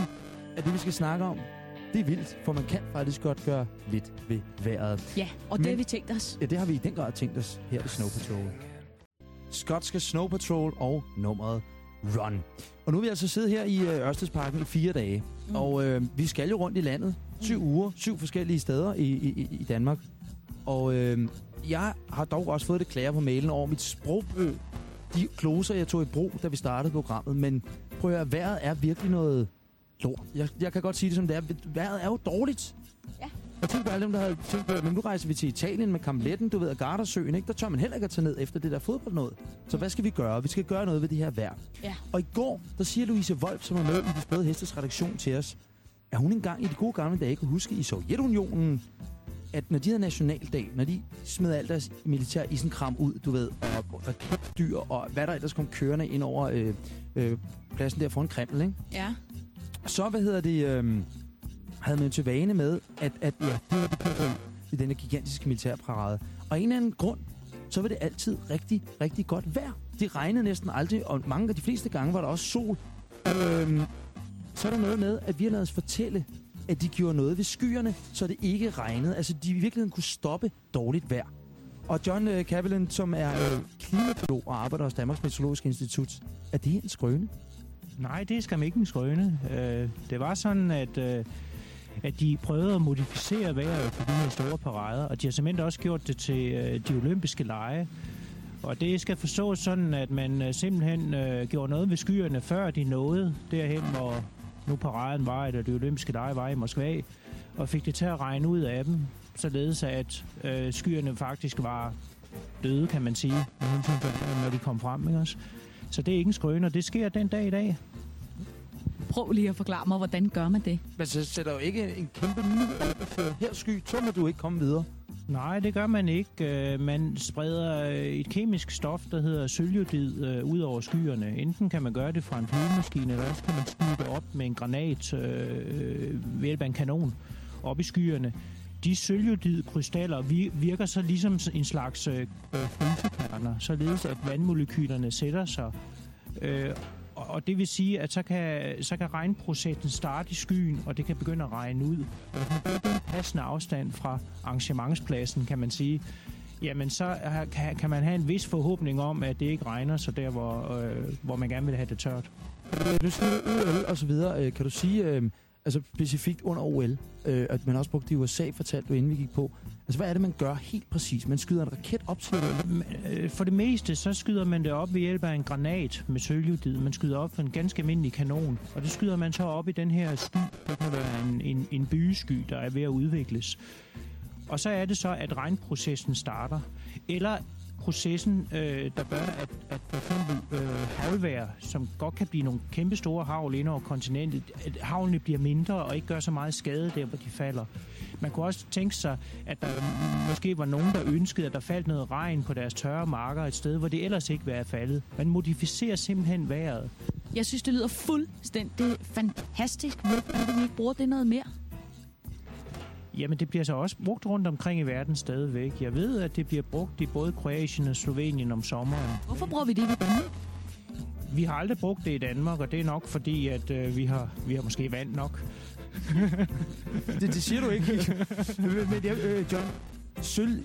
at det, vi skal snakke om, det er vildt, for man kan faktisk godt gøre lidt ved vejret. Ja, og det Men- har vi tænkt os. Ja, det har vi i den grad tænkt os her ved Snow Patrol. Skotske Snow Patrol og nummeret Run. Og nu er vi altså siddet her i øh, Ørstedsparken i fire dage, mm. og øh, vi skal jo rundt i landet. Syv uger, syv forskellige steder i, i, i- Danmark. Og øh, jeg har dog også fået det klager på mailen over mit sprogbrug. De gloser, jeg tog i brug, da vi startede programmet. Men prøv at høre, vejret er virkelig noget lort. Jeg, jeg kan godt sige det som det er. Vejret er jo dårligt. Ja. Jeg tænkte på alle dem, der havde tænkt på, men nu rejser vi til Italien med Kamletten, du ved, og Gardasøen, ikke? Der tør man heller ikke at tage ned efter det der fodbold noget. Så hvad skal vi gøre? Vi skal gøre noget ved det her vejr. Ja. Og i går, der siger Louise Wolf, som er med i De Spæde Hestes redaktion til os, at hun engang i de gode gamle dage kunne huske i Sovjetunionen, at når de havde nationaldag, når de smed alt deres militær isenkram ud, du ved, og raketdyr, og hvad der ellers kom kørende ind over øh, øh, pladsen der foran Kreml, ikke? Ja. så, hvad hedder det, øhm, havde man til vane med, at, at ja, det var det i denne gigantiske militærparade. Og en eller anden grund, så var det altid rigtig, rigtig godt vejr. Det regnede næsten aldrig, og mange af de fleste gange var der også sol. Øhm, så er der noget med, at vi har lavet os fortælle, at de gjorde noget ved skyerne, så det ikke regnede. Altså, de i virkeligheden kunne stoppe dårligt vejr. Og John øh, som er øh, og arbejder hos Danmarks Meteorologiske Institut, er det en skrøne? Nej, det skal skam ikke en skrøne. Øh, det var sådan, at, øh, at de prøvede at modificere vejret på de her store parader, og de har simpelthen også gjort det til øh, de olympiske lege. Og det skal forstås sådan, at man øh, simpelthen øh, gjorde noget ved skyerne, før de nåede derhen, hvor nu paraden var, eller de olympiske lege var i Moskva, og fik det til at regne ud af dem, således at øh, skyerne faktisk var døde, kan man sige, når de kom frem. Ikke også? Så det er ikke en skrøne, og det sker den dag i dag. Prøv lige at forklare mig, hvordan gør man det? Men så sætter jo ikke en kæmpe fører, her sky, så må du ikke komme videre. Nej, det gør man ikke. Øh, Man spreder øh, et kemisk stof, der hedder sølvjodid, øh, ud over skyerne. Enten kan man gøre det fra en flyvemaskine, eller også kan man skyde det op med en granat øh, ved hjælp af en kanon op i skyerne. De sølvjodidkrystaller vi- virker så ligesom en slags øh, frysekerner, således at vandmolekylerne sætter sig. Øh, og og det vil sige, at så kan, så kan regnprocessen starte i skyen, og det kan begynde at regne ud. Og hvis man bliver en passende afstand fra arrangementspladsen, kan man sige, jamen så kan, kan man have en vis forhåbning om, at det ikke regner så der, hvor, øh, hvor man gerne vil have det tørt. Øh, nu siger du og så videre. Øh, kan du sige, øh, altså specifikt under OL, øh, at man også brugte det i USA, fortalte du, inden vi gik på. Altså, hvad er det, man gør helt præcis? Man skyder en raket op til det? For det meste, så skyder man det op ved hjælp af en granat med sølvjodid. Man skyder op for en ganske almindelig kanon, og det skyder man så op i den her sky. Det kan være en, en, en bysky, der er ved at udvikles. Og så er det så, at regnprocessen starter. Eller processen, øh, der gør, at, at for eksempel øh, havlvær, som godt kan blive nogle kæmpe store havl ind over kontinentet, at havlene bliver mindre og ikke gør så meget skade der, hvor de falder. Man kunne også tænke sig, at der måske var nogen, der ønskede, at der faldt noget regn på deres tørre marker et sted, hvor det ellers ikke var faldet. Man modificerer simpelthen vejret. Jeg synes, det lyder fuldstændig fantastisk. Hvorfor kan vi ikke bruge det noget mere? Jamen, det bliver så også brugt rundt omkring i verden stadigvæk. Jeg ved, at det bliver brugt i både Kroatien og Slovenien om sommeren. Hvorfor bruger vi det i Danmark? Vi har aldrig brugt det i Danmark, og det er nok fordi, at øh, vi, har, vi har måske vand nok. det, det siger du ikke. men, jeg, øh, John, sølv,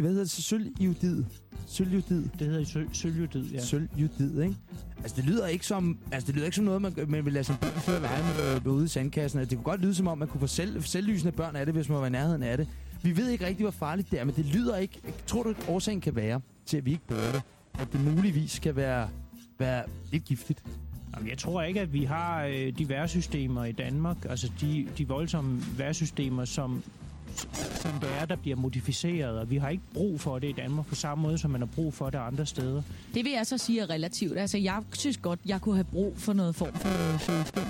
hvad hedder det, sølviodid. Sølviodid. Det hedder søl, sølviodid, ja. Sølviodid, ikke? Altså, det lyder ikke som, altså, det lyder ikke som noget, man, man vil lade sin børn føre vejen med, med ude i sandkassen. Det kunne godt lyde som om, man kunne få selv, selvlysende børn af det, hvis man var i nærheden af det. Vi ved ikke rigtig, hvor farligt det er, men det lyder ikke... Tror du, at årsagen kan være til, at vi ikke bruger det? At det muligvis kan være, være lidt giftigt? Jamen, jeg tror ikke, at vi har øh, de værsystemer i Danmark, altså de, de voldsomme værsystemer, som, som det er, der bliver modificeret, og vi har ikke brug for det i Danmark på samme måde, som man har brug for det andre steder. Det vil jeg så sige er relativt. Altså, jeg synes godt, jeg kunne have brug for noget form for solskin.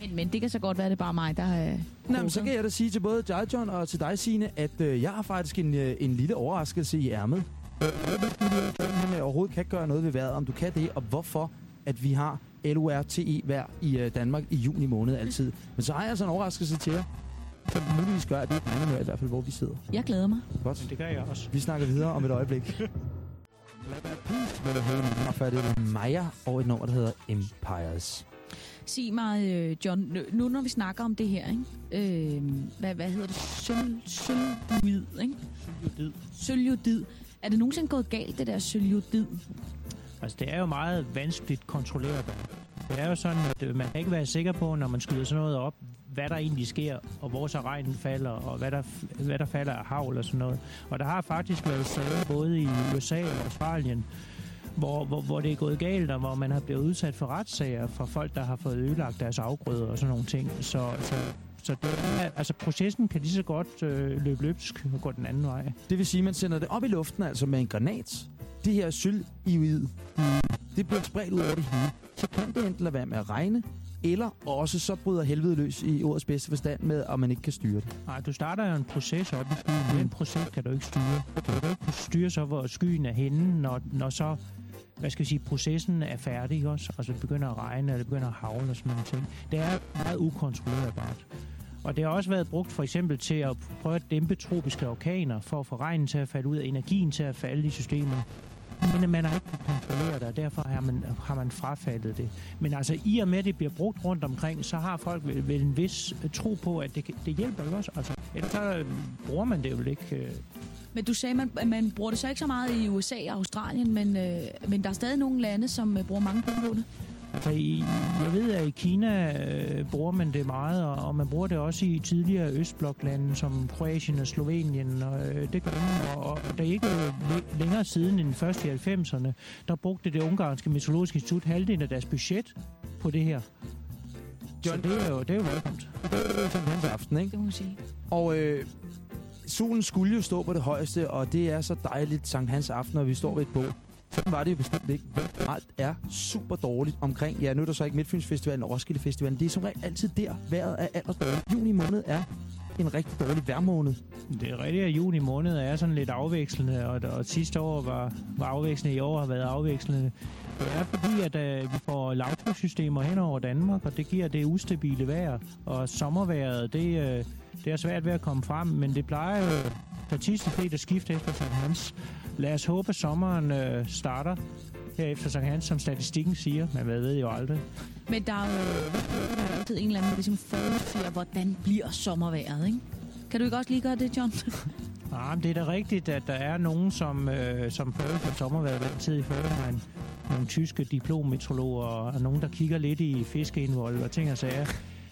Men, men det kan så godt være, det er bare mig, der har... Nå, men så kan jeg da sige til både dig, John, og til dig, Signe, at øh, jeg har faktisk en, øh, en lille overraskelse i ærmet. Han øh, overhovedet kan gøre noget ved vejret, om du kan det, og hvorfor at vi har LURTE vejr i øh, Danmark i juni måned altid. Men så har jeg altså en overraskelse til jer, som muligvis gør, at det ikke regner med, i hvert fald, hvor vi sidder. Jeg glæder mig. Godt. Det gør jeg også. Vi snakker videre om et øjeblik. Hedder før det er Maja og et nummer, der hedder Empires. Sig mig, øh, John, nu når vi snakker om det her, ikke? Øh, hvad, hvad hedder det? Sølvjud, ikke? Sølvjudid. Sølvjudid. Er det nogensinde gået galt, det der sølvjudid? Altså, det er jo meget vanskeligt kontrollerbart. Det er jo sådan, at øh, man kan ikke være sikker på, når man skyder sådan noget op, hvad der egentlig sker, og hvor så regnen falder, og hvad der, hvad der falder af havl og sådan noget. Og der har faktisk været sager både i USA og Australien, hvor, hvor, hvor det er gået galt, og hvor man har blevet udsat for retssager fra folk, der har fået ødelagt deres afgrøder og sådan nogle ting. Så, så, så det altså, processen kan lige så godt øh, løbe løbsk og gå den anden vej. Det vil sige, at man sender det op i luften, altså med en granat. Det her sølviod, det bliver spredt ud over det hele. Så kan det enten lade være med at regne, eller også så bryder helvede løs i ordets bedste forstand med, at man ikke kan styre det. Nej, du starter jo en proces op i skyen. Den proces kan du ikke styre. Du kan ikke styre så, hvor skyen er henne, når, når så hvad skal jeg sige, processen er færdig også. Altså det begynder at regne, eller det begynder at havle og sådan nogle ting. Det er meget ukontrollerbart. Og det har også været brugt for eksempel til at prøve at dæmpe tropiske orkaner, for at få regnen til at falde ud af energien til at falde i systemet. Men man har ikke kontrolleret kontrollere det, og derfor har man, har man frafaldet det. Men altså, i og med, at det bliver brugt rundt omkring, så har folk vel, vel en vis tro på, at det, det hjælper jo også. Altså, ellers så bruger man det vel ikke. Øh, men du sagde, at man, man bruger det så ikke så meget i USA og Australien, men, øh, men der er stadig nogle lande, som øh, bruger mange penge på det. Altså, i, jeg ved, at i Kina øh, bruger man det meget, og, og man bruger det også i tidligere Østbloklande, som Kroatien og Slovenien, og øh, det gør man. Og, og det er ikke øh, længere siden end først i 90'erne, der brugte det ungarske meteorologiske institut halvdelen af deres budget på det her. John, Så det er jo, det er jo velkomment. Det er Hans aften, ikke? Det må man sige. Og øh, solen skulle jo stå på det højeste, og det er så dejligt Sankt Hans aften, når vi står ved et bog. Sådan var det jo bestemt ikke. Alt er super dårligt omkring. Ja, nu er der så ikke Midtfyns Festivalen og Roskilde Festivalen. Det er som regel altid der, vejret er allerdårligt. Juni måned er en rigtig dårlig vejrmåned. Det er rigtigt, at juni måned er sådan lidt afvekslende, og, og sidste år var, var afvekslende, i år har været afvekslende. Det er fordi, at uh, vi får lavtrykssystemer hen over Danmark, og det giver det ustabile vejr. Og sommerværet, det, uh, det er svært ved at komme frem, men det plejer jo statistisk set at skifte efter Sankt Hans. Lad os håbe, at sommeren øh, starter herefter Sankt Hans, som statistikken siger, men hvad ved jo aldrig. Men der er jo altid en eller anden, der ligesom forudsiger, hvordan bliver sommerværet, ikke? Kan du ikke også lige gøre det, John? Ja, men det er da rigtigt, at der er nogen, som, øh, som forudser sommerværet den tid i forvejen. Nogle tyske diplommetrologer og nogen, der kigger lidt i fiskeindvold og ting og sager.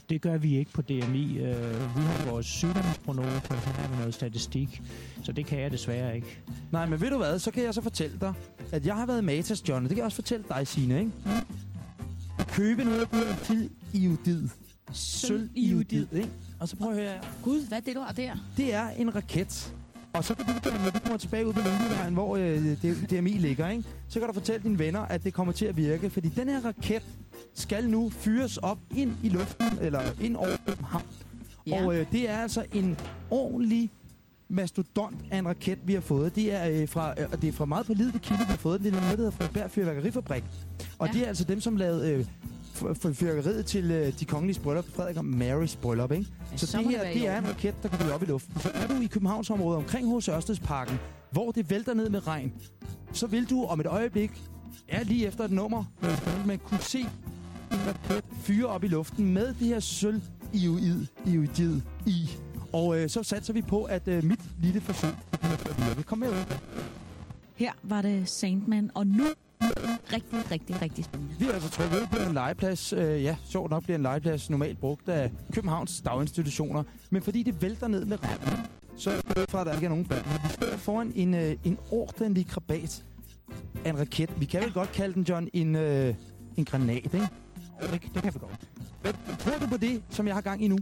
Det gør vi ikke på DMI. Øh, vi har vores sygdomsprognose, og så har vi noget statistik. Så det kan jeg desværre ikke. Nej, men ved du hvad, så kan jeg så fortælle dig, at jeg har været Matas John, og det kan jeg også fortælle dig, Signe, ikke? Ja. Købe noget til iodid. Sølv iodid, ikke? Og så prøv at høre her. Gud, hvad er det, du har der? Det er en raket. Og så kan du, når du kommer tilbage ud på Lyngbyvejen, hvor øh, DMI ligger, ikke? så kan du fortælle dine venner, at det kommer til at virke. Fordi den her raket skal nu fyres op ind i luften, eller ind over København. Ja. Og øh, det er altså en ordentlig mastodont af en raket, vi har fået. Det er, øh, fra, øh, det er fra meget pålidelig kilde, vi har fået. Det er noget, der hedder Frederiksberg Fyrværkerifabrik. Og ja. det er altså dem, som lavede øh, f- f- fyrværkeriet til øh, de kongelige bryllup, Frederik og Marys bryllup, ikke? Ja, Så, så det her, det er en raket, der kan blive op i luften. Så er du i Københavnsområdet omkring H.C. Ørstedsparken, hvor det vælter ned med regn, så vil du om et øjeblik, ja lige efter et nummer, men kunne se en raket fyre op i luften med det her sølv ioid, ioidid i. Og øh, så satser vi på, at øh, mit lille forsøg det kommer til at virke. Kom med ud. Her var det Sandman, og nu er rigtig, rigtig, rigtig spændende. Vi har altså trykket ud på en legeplads. Øh, ja, sjovt nok bliver en legeplads normalt brugt af Københavns daginstitutioner. Men fordi det vælter ned med regn, så er det for, at der ikke er nogen børn. Vi foran en, øh, en ordentlig krabat af en raket. Vi kan vel godt kalde den, John, en, øh, en granat, ikke? Det, det kan vi godt. Hvad, tror du på det, som jeg har gang i nu?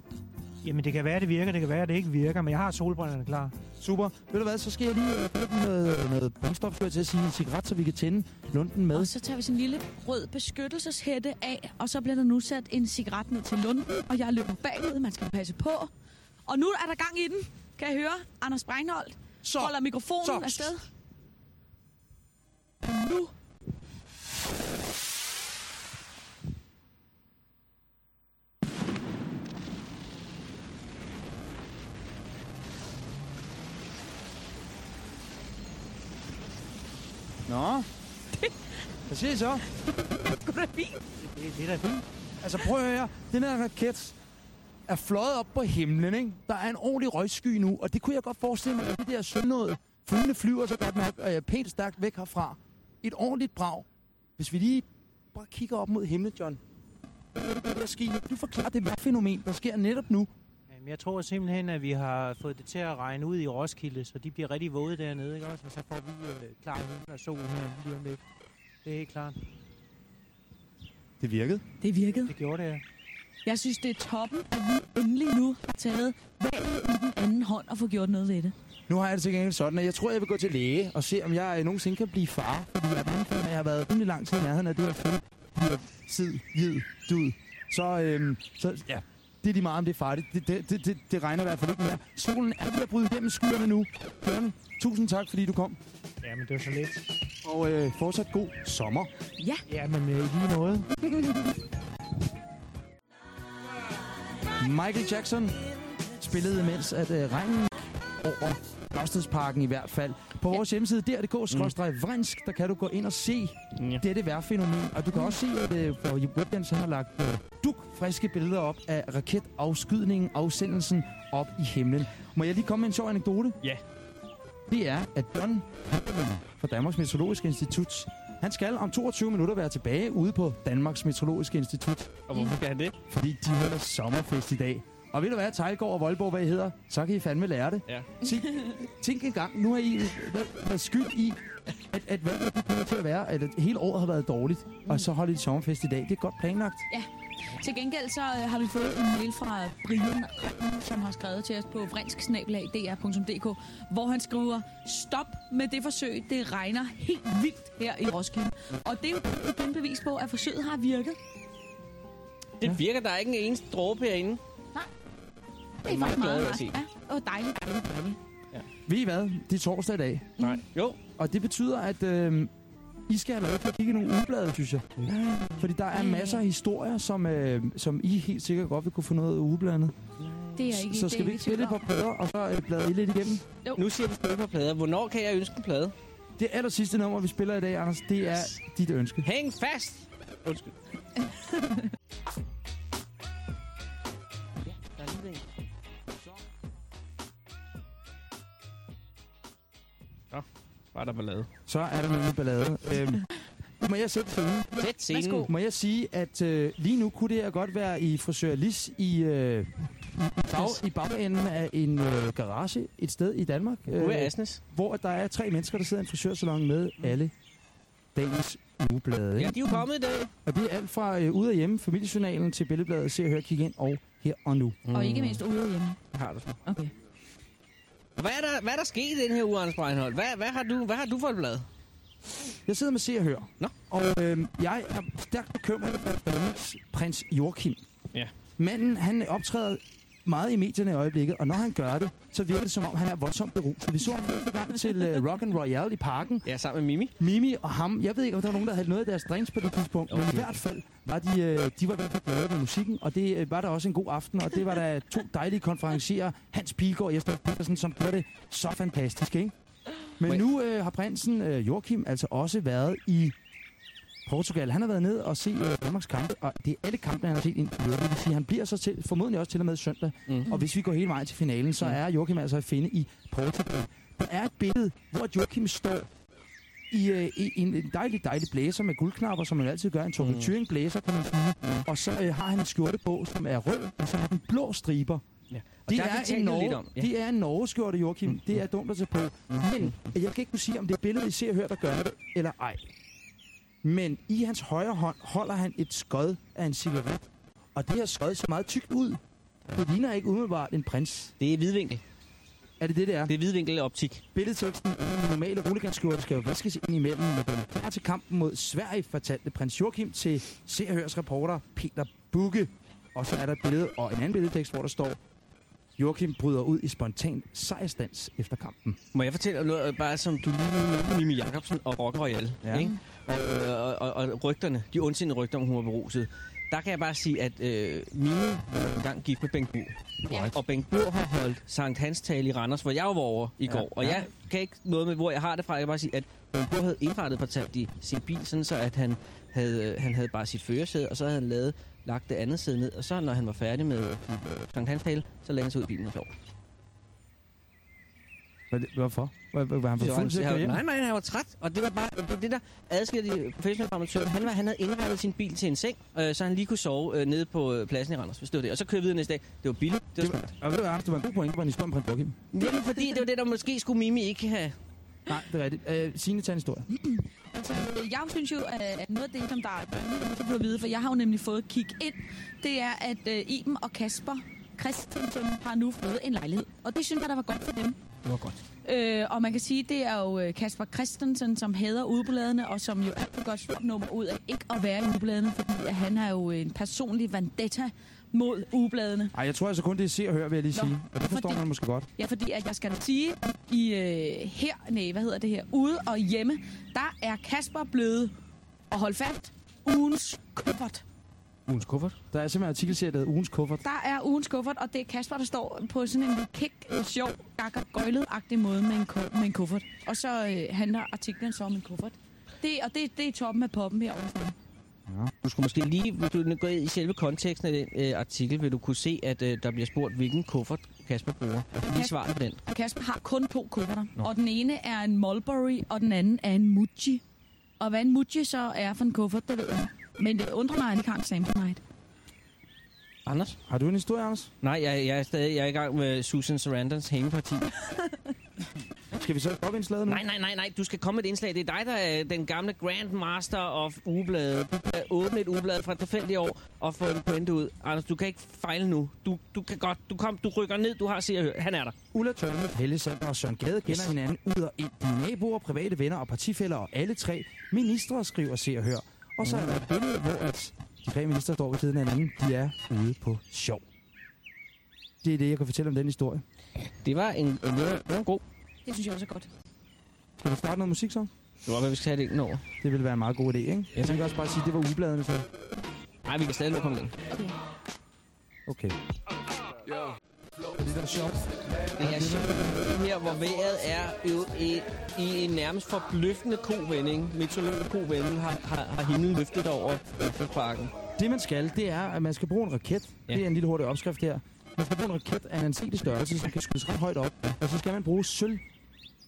Jamen, det kan være, det virker, det kan være, det ikke virker, men jeg har solbrillerne klar. Super. Ved du hvad, så skal jeg lige øh, noget, noget brændstof, skulle jeg til at sige, en cigaret, så vi kan tænde lunden med. Og så tager vi sådan en lille rød beskyttelseshætte af, og så bliver der nu sat en cigaret ned til lunden, og jeg løber bagud, man skal passe på. Og nu er der gang i den. Kan jeg høre? Anders Breinholt Så, holder mikrofonen så. afsted. Nu. Nå. I så? Det fint? Det, det er da fint. Altså prøv at høre, den her raket er fløjet op på himlen, ikke? Der er en ordentlig røgsky nu, og det kunne jeg godt forestille mig, at det der noget, fuglene flyver så godt nok øh, pænt stærkt væk herfra. Et ordentligt brag. Hvis vi lige bare kigger op mod himlen, John. Hvad er det, der sker? Du forklarer det fænomen, der sker netop nu. Jamen, jeg tror simpelthen, at vi har fået det til at regne ud i Roskilde, så de bliver rigtig våde dernede, ikke også? Og så får vi øh, klar himmel og sol her lige om lidt. Det er helt klart. Det virkede. Det virkede. Det gjorde det, ja. Jeg synes, det er toppen, at vi endelig nu har taget valget i den anden hånd og få gjort noget ved det. Nu har jeg det til gengæld sådan, at jeg tror, jeg vil gå til læge og se, om jeg nogensinde kan blive far. Fordi jeg er bange for, at jeg har været rimelig lang tid i nærheden af det her fuld. Sid, jid, dud. Så, øhm, så ja, det er lige meget, om det er farligt. Det, det, det, det, det regner i hvert fald ikke mere. Solen er ved at bryde igennem skyerne nu. Bjørn, tusind tak, fordi du kom. Ja, men det var så lidt. Og øh, fortsat god sommer. Ja. Ja, men øh, lige noget. Michael Jackson spillede, mens at øh, regnen over Ørstedsparken i hvert fald. På vores hjemmeside dr.dk-vrinsk, der kan du gå ind og se Ja. dette vejrfænomen. Og du kan også se, at øh, Webdance har lagt øh, duk friske billeder op af raketafskydningen, afsendelsen op i himlen. Må jeg lige komme med en sjov anekdote? Ja. Det er, at John fra Danmarks Meteorologiske Institut, han skal om 22 minutter være tilbage ude på Danmarks Meteorologiske Institut. Og hvorfor skal han det? Fordi de holder sommerfest i dag. Og ved du hvad, Tejlgaard og Voldborg, hvad I hedder? Så kan I fandme lære det. Ja. Tænk, tænk en gang, nu har I været, skyld i, at, at vejret det kommer til at være, at hele året har været dårligt, og så holder de sommerfest i dag. Det er godt planlagt. Ja. Til gengæld så øh, har vi fået en mail fra Brian, som har skrevet til os på vrinsknablag.dr.dk, hvor han skriver, stop med det forsøg, det regner helt vildt her i Roskilde. Og det er jo igen bevis på, at forsøget har virket. Det virker, der er ikke en eneste dråbe herinde. Det er meget meget rart. Ja, det var dejligt. dejligt, dejligt. Ved I hvad? Det er torsdag i dag. Nej. Jo. Og det betyder, at øh, I skal have lov til at kigge i nogle ugeblade, synes jeg. Fordi der er masser af historier, som, øh, som I helt sikkert godt vil kunne få noget af ugebladene. Det er ikke, Så det skal er vi ikke spille par plader, og så øh, bladre I lidt igennem? Nu siger vi spille på plader. Hvornår kan jeg ønske en plade? Det aller sidste nummer, vi spiller i dag, Anders, det er dit ønske. Hæng fast! Undskyld. var der ballade. Så er der nemlig ballade. øhm, må jeg sætte scenen? Sæt scenen. Må jeg sige, at øh, lige nu kunne det her godt være i frisør Lis i, øh, i, bag, i bagenden af en øh, garage et sted i Danmark. øh, være Asnes. hvor der er tre mennesker, der sidder i en frisørsalon med alle dagens ugeblade. Ja, de er jo kommet i dag. Og det er alt fra øh, ude af hjemme, familiejournalen til billedbladet, se og hør, kig ind og her og nu. Og ikke mindst ude hjemme. Har du sådan. Okay. Hvad er der, hvad er der sket i den her uge, Anders Breinholt? Hvad, hvad, har du, hvad har du for et blad? Jeg sidder med Se og Hør. Nå. Og øh, jeg er stærkt bekymret for Danmarks prins Joachim. Ja. Manden, han optræder meget i medierne i øjeblikket, og når han gør det, så virker det som om, han er voldsomt beruset. Vi så ham første gang til uh, Rock and Royale i parken. Ja, sammen med Mimi. Mimi og ham. Jeg ved ikke, om der var nogen, der havde noget af deres drinks på det tidspunkt, okay. men i hvert fald var de, øh, de var i hvert fald glade med musikken, og det øh, var der også en god aften, og det var der to dejlige konferencier, Hans Pilgaard og Jesper Petersen, som gjorde det så fantastisk, ikke? Men nu øh, har prinsen øh, Joachim altså også været i Portugal. Han har været ned og se øh, Danmarks kampe, og det er alle kampene, han har set videre. Det vil sige, han bliver så til, formodentlig også til og med søndag. Mm. Og hvis vi går hele vejen til finalen, så er Joachim altså at finde i Portugal. Der er et billede, hvor Joachim står i, øh, i en, dejlig, dejlig blæser med guldknapper, som man altid gør. En Torben Mm. Thuring blæser, kan man sige. Og så øh, har han en skjorte på, som er rød, og så har den blå striber. Ja. Og Det er, en Norge, om, ja. det er en Norge-skjorte, Joachim. Det er dumt at tage på. Men jeg kan ikke kunne sige, om det er billedet, I ser og hører, der gør det, eller ej. Men i hans højre hånd holder han et skod af en cigaret. Og det her skod ser meget tykt ud. Det ligner ikke umiddelbart en prins. Det er hvidvinkel. Er det det, det er? Det er hvidvinkel optik. Billedteksten i den normale rulleganskjorte skal jo vaskes ind imellem, når den er til kampen mod Sverige, fortalte prins Joachim til Se og Hørs reporter Peter Bugge. Og så er der et billede og en anden billedtekst, hvor der står, Joachim bryder ud i spontan sejrstans efter kampen. Må jeg fortælle dig noget, bare som du lige Mimi Jacobsen og Rock Royale, Ja. ikke? Og, og, og, og, rygterne, de ondsindede rygter om, hun var beruset. Der kan jeg bare sige, at øh, Mimi engang gift med Bengt Bur. Ja. Og Bengt Bur har holdt Sankt Hans tale i Randers, hvor jeg var over i Ja. går. Og Ja. jeg kan ikke noget med, hvor jeg har det fra. Jeg kan bare sige, at Bengt Bur havde indrettet fortalt i sin bil, sådan så at han havde, han havde bare sit førersæde, og så havde han lavet, lagt det andet sæde ned. Og så når han var færdig med øh, Sankt Hans tale, så lagde han sig ud i bilen og sov. Hvorfor? Var, han var fuld til at han-? Nej, nej, han var træt. Og det var bare det, var det der adskilte de professionelle amatører. Han, var, han havde indrettet sin bil til en seng, øh, så han lige kunne sove øh, nede på øh, pladsen i Randers, hvis det var det. Og så kørte vi videre næste dag. Det var billigt. Det var var, og ved du, det var en god point, det var en historie om prins Joachim. smart. Jamen, fordi det var det, der måske skulle Mimi ikke have. Nej, det er rigtigt. Øh, Signe, tag en historie. Altså, jeg synes jo, at noget af det, som der er til at vide, for jeg har jo nemlig fået kig ind, det er, at øh, Iben og Kasper Christensen har nu fået en lejlighed. Og det synes jeg, der var godt for dem. Det var godt. Øh, og man kan sige, det er jo øh, Kasper Christensen, som hader ugebladene, og som jo altid godt stort nummer ud af ikke at være i ugebladene, fordi at han har jo en personlig vendetta mod ugebladene. Ej, jeg tror altså kun, det er se og hør, vil jeg lige Nå, sige. Og det forstår fordi- man måske godt. Ja, fordi at jeg skal sige, i øh, her, nej, hvad hedder det her, ude og hjemme, der er Kasper blevet, og hold fast, ugens kuffert. Ugens kuffert. Der er simpelthen en artikelserie, der hedder Ugens Kuffert. Der er ugens kuffert, og det er Kasper, der står på sådan en kik, sjov, gakker, gøjlet-agtig måde med en, med en kuffert. Og så øh, handler artiklen så om en kuffert. Det, og det, det er toppen af poppen herovre. Du skulle måske lige, hvis du går ind i selve konteksten af den øh, artikel, vil du kunne se, at øh, der bliver spurgt, hvilken kuffert Kasper bruger. Lige svar på den. Kasper har kun to kufferter. Nå. Og den ene er en Mulberry, og den anden er en Muji. Og hvad en Muji så er for en kuffert, det ved jeg. Men det undrer mig, at han ikke har en Samsonite. Anders? Har du en historie, Anders? Nej, jeg, jeg er stadig jeg er i gang med Susan Sarandons hængeparti. Skal vi så op indslaget nu? Nej, nej, nej, nej. Du skal komme med et indslag. Det er dig, der er den gamle Grandmaster of ugebladet. Åbne et ugeblad fra et tilfældigt år og få en pointe ud. Anders, du kan ikke fejle nu. Du, du kan godt. Du, kom, du rykker ned. Du har hørt. Han er der. Ulla Tørne, Helle Sander og Søren Gade kender hinanden ud og ind. De er naboer, private venner og partifælder, og alle tre ministre skriver se og hør. Og så er der et billede, hvor at de tre ministre står ved siden af hinanden. De er ude på sjov. Det er det, jeg kan fortælle om den historie. Det var en, en, en god. Det synes jeg også er godt. Skal vi starte noget musik så? Det var, hvad vi skal have det ind over. Det ville være en meget god idé, ikke? Jeg tænker også bare at sige, at det var ugebladene så. Nej, vi kan stadig nå komme ind. Okay. Okay. Det er sjovt. Det her show her, hvor vejret er jo i, i en nærmest forbløffende kovending. Meteorologen kovending har, har, har himlen løftet over Østparken. Det man skal, det er, at man skal bruge en raket. Ja. Ja. Det er en lille hurtig opskrift her. Man skal bruge en raket af en anselig størrelse, som kan skydes ret højt op. Og så skal man bruge sølv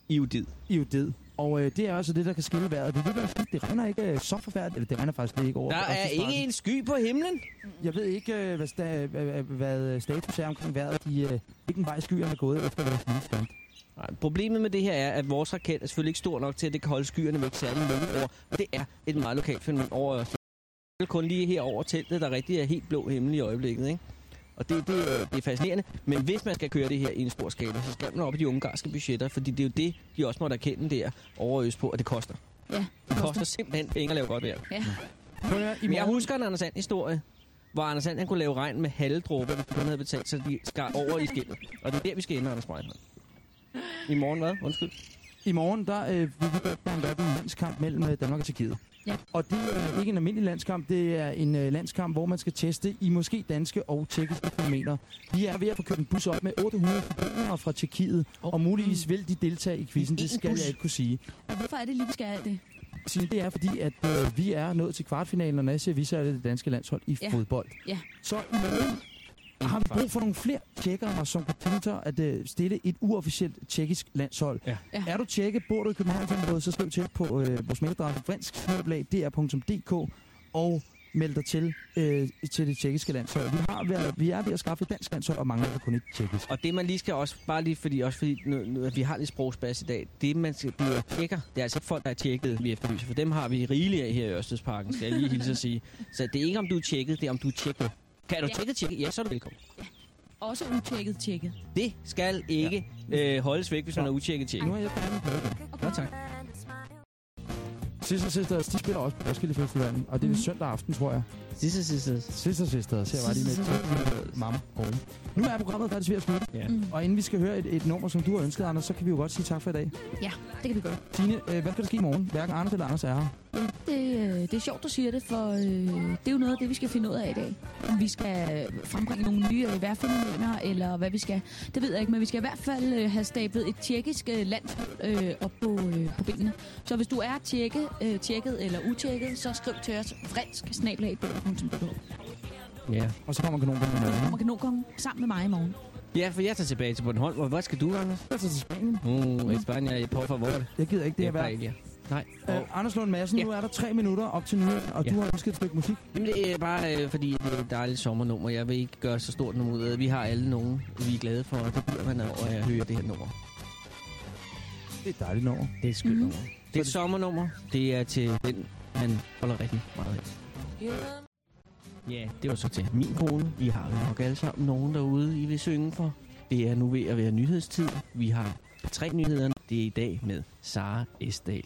Iodid. iodid. Og øh, det er også det, der kan skille vejret. Det, det, det regner ikke øh, så forfærdeligt. Eller det regner faktisk ikke over. Der er ikke en sky på himlen. Jeg ved ikke, øh, hvad, sta- hvad, hvad status er omkring vejret. De, øh, hvilken vej skyerne er gået efter deres nye stand. Nej, problemet med det her er, at vores raket er selvfølgelig ikke stor nok til, at det kan holde skyerne væk særlig over. Og det er et meget lokalt fænomen over er kun lige her over teltet, der rigtig er helt blå himmel i øjeblikket, ikke? Og det, det, det er fascinerende. Men hvis man skal køre det her i en stor skala, så skal man op i de ungarske budgetter, fordi det er jo det, de også måtte erkende der over Østpå, at det koster. Ja, Det koster simpelthen penge at lave godt vejr. Ja. Høre, i Men jeg husker en Anders Sand historie, hvor Anders Sand han kunne lave regn med halve dråber, hvis han havde betalt, så de skar over i skinnet. Og det er der, vi skal ende, Anders Breitmann. I morgen hvad? Undskyld. I morgen, der øh, vil gøre en landskamp mellem øh, Danmark og Tjekkiet. Ja. Og det er ikke en almindelig landskamp, det er en øh, landskamp, hvor man skal teste i måske danske og tjekkiske kilometer. Vi er ved at få kørt en bus op med 800 forbrugere fra Tjekkiet, Oh. og muligvis vil de deltage i quizzen, En det skal bus. jeg ikke kunne sige. Og hvorfor er det lige, vi skal alt det? Signe, det er fordi, at øh, vi er nået til kvartfinalen, og når jeg siger, vi, så er det danske landshold i Ja. fodbold. Ja. Så har vi brug for nogle flere tjekkere, som kan tænke sig at øh, stille et uofficielt tjekkisk landshold. Ja. Ja. Er du tjekke, bor du i København, så skriv til på øh, vores mailadresse fransk.dr.dk og meld dig til, øh, til det tjekkiske landshold. Vi, har, været, vi er ved at skaffe et dansk landshold, og mangler kun et tjekkisk. Og det man lige skal også, bare lige fordi, også fordi nu, nu, at vi har lidt sprogspas i dag, det man skal blive tjekker, det er altså folk, der er tjekket, vi efterlyser, for dem har vi rigeligt af her i Ørstedsparken, skal jeg lige hilse at sige. Så det er ikke om du er tjekket, det er om du er tjekket. Kan du Ja. tjekke tjekke? Ja, så er du velkommen. Også utjekket tjekket. Det skal ikke øh, holdes væk, hvis man er utjekket tjekket. Nu er jeg færdig med det. Ja, tak. Sister Sisters, de spiller også på Roskilde Festivalen, og det er Mhm. søndag aften, tror jeg. Sister, sister. Sister Sisters, her var de med mamma home. Nu er programmet faktisk ved at slutte, Ja. Mm. og inden vi skal høre et, et nummer, som du har ønsket, Anders, så kan vi jo godt sige tak for i dag. Ja, det kan vi gøre. Tine, øh, hvad skal der ske i morgen? Hverken Anders eller Anders er her. Det, øh, det er sjovt, du siger det, for øh, det er jo noget af det, vi skal finde ud af i dag. Om vi skal frembringe nogle nye øh, vejrfænomener, eller hvad vi skal. Det ved jeg ikke, men vi skal i hvert fald øh, have stablet et tjekkisk øh, landshold øh, op på, øh, på benene. Så hvis du er tjekke, øh, tjekket eller utjekket, så skriv til os fransk Ja. Og så kommer med noget. Kommer kanonkongen sammen med mig i morgen. ja, for jeg tager tilbage til Bornholm. Hvad skal du, Anders? Jeg tager til Spanien. Uh, España, por favor. Jeg gider ikke det er værd. Paella. Nej. Øh, Anders Lund Madsen, Ja. nu er der tre minutter op til nyheden, og Ja. du har ønsket et stykke musik. Jamen, det er bare øh, fordi, det er et dejligt sommernummer. Jeg vil ikke gøre så stort nummer ud af det. Vi har alle nogen, vi er glade for, og det bliver man over at høre det her nummer. Det er et dejligt nummer. Det er et skønt Mhm. nummer. Det er et sommernummer. Det er til den, man holder rigtig meget af. Ja, det var så til min kone. Vi har jo nok alle sammen nogen derude, I vil synge for. Det er nu ved at være nyhedstid. Vi har tre nyheder. Det er i dag med Sara Esdal.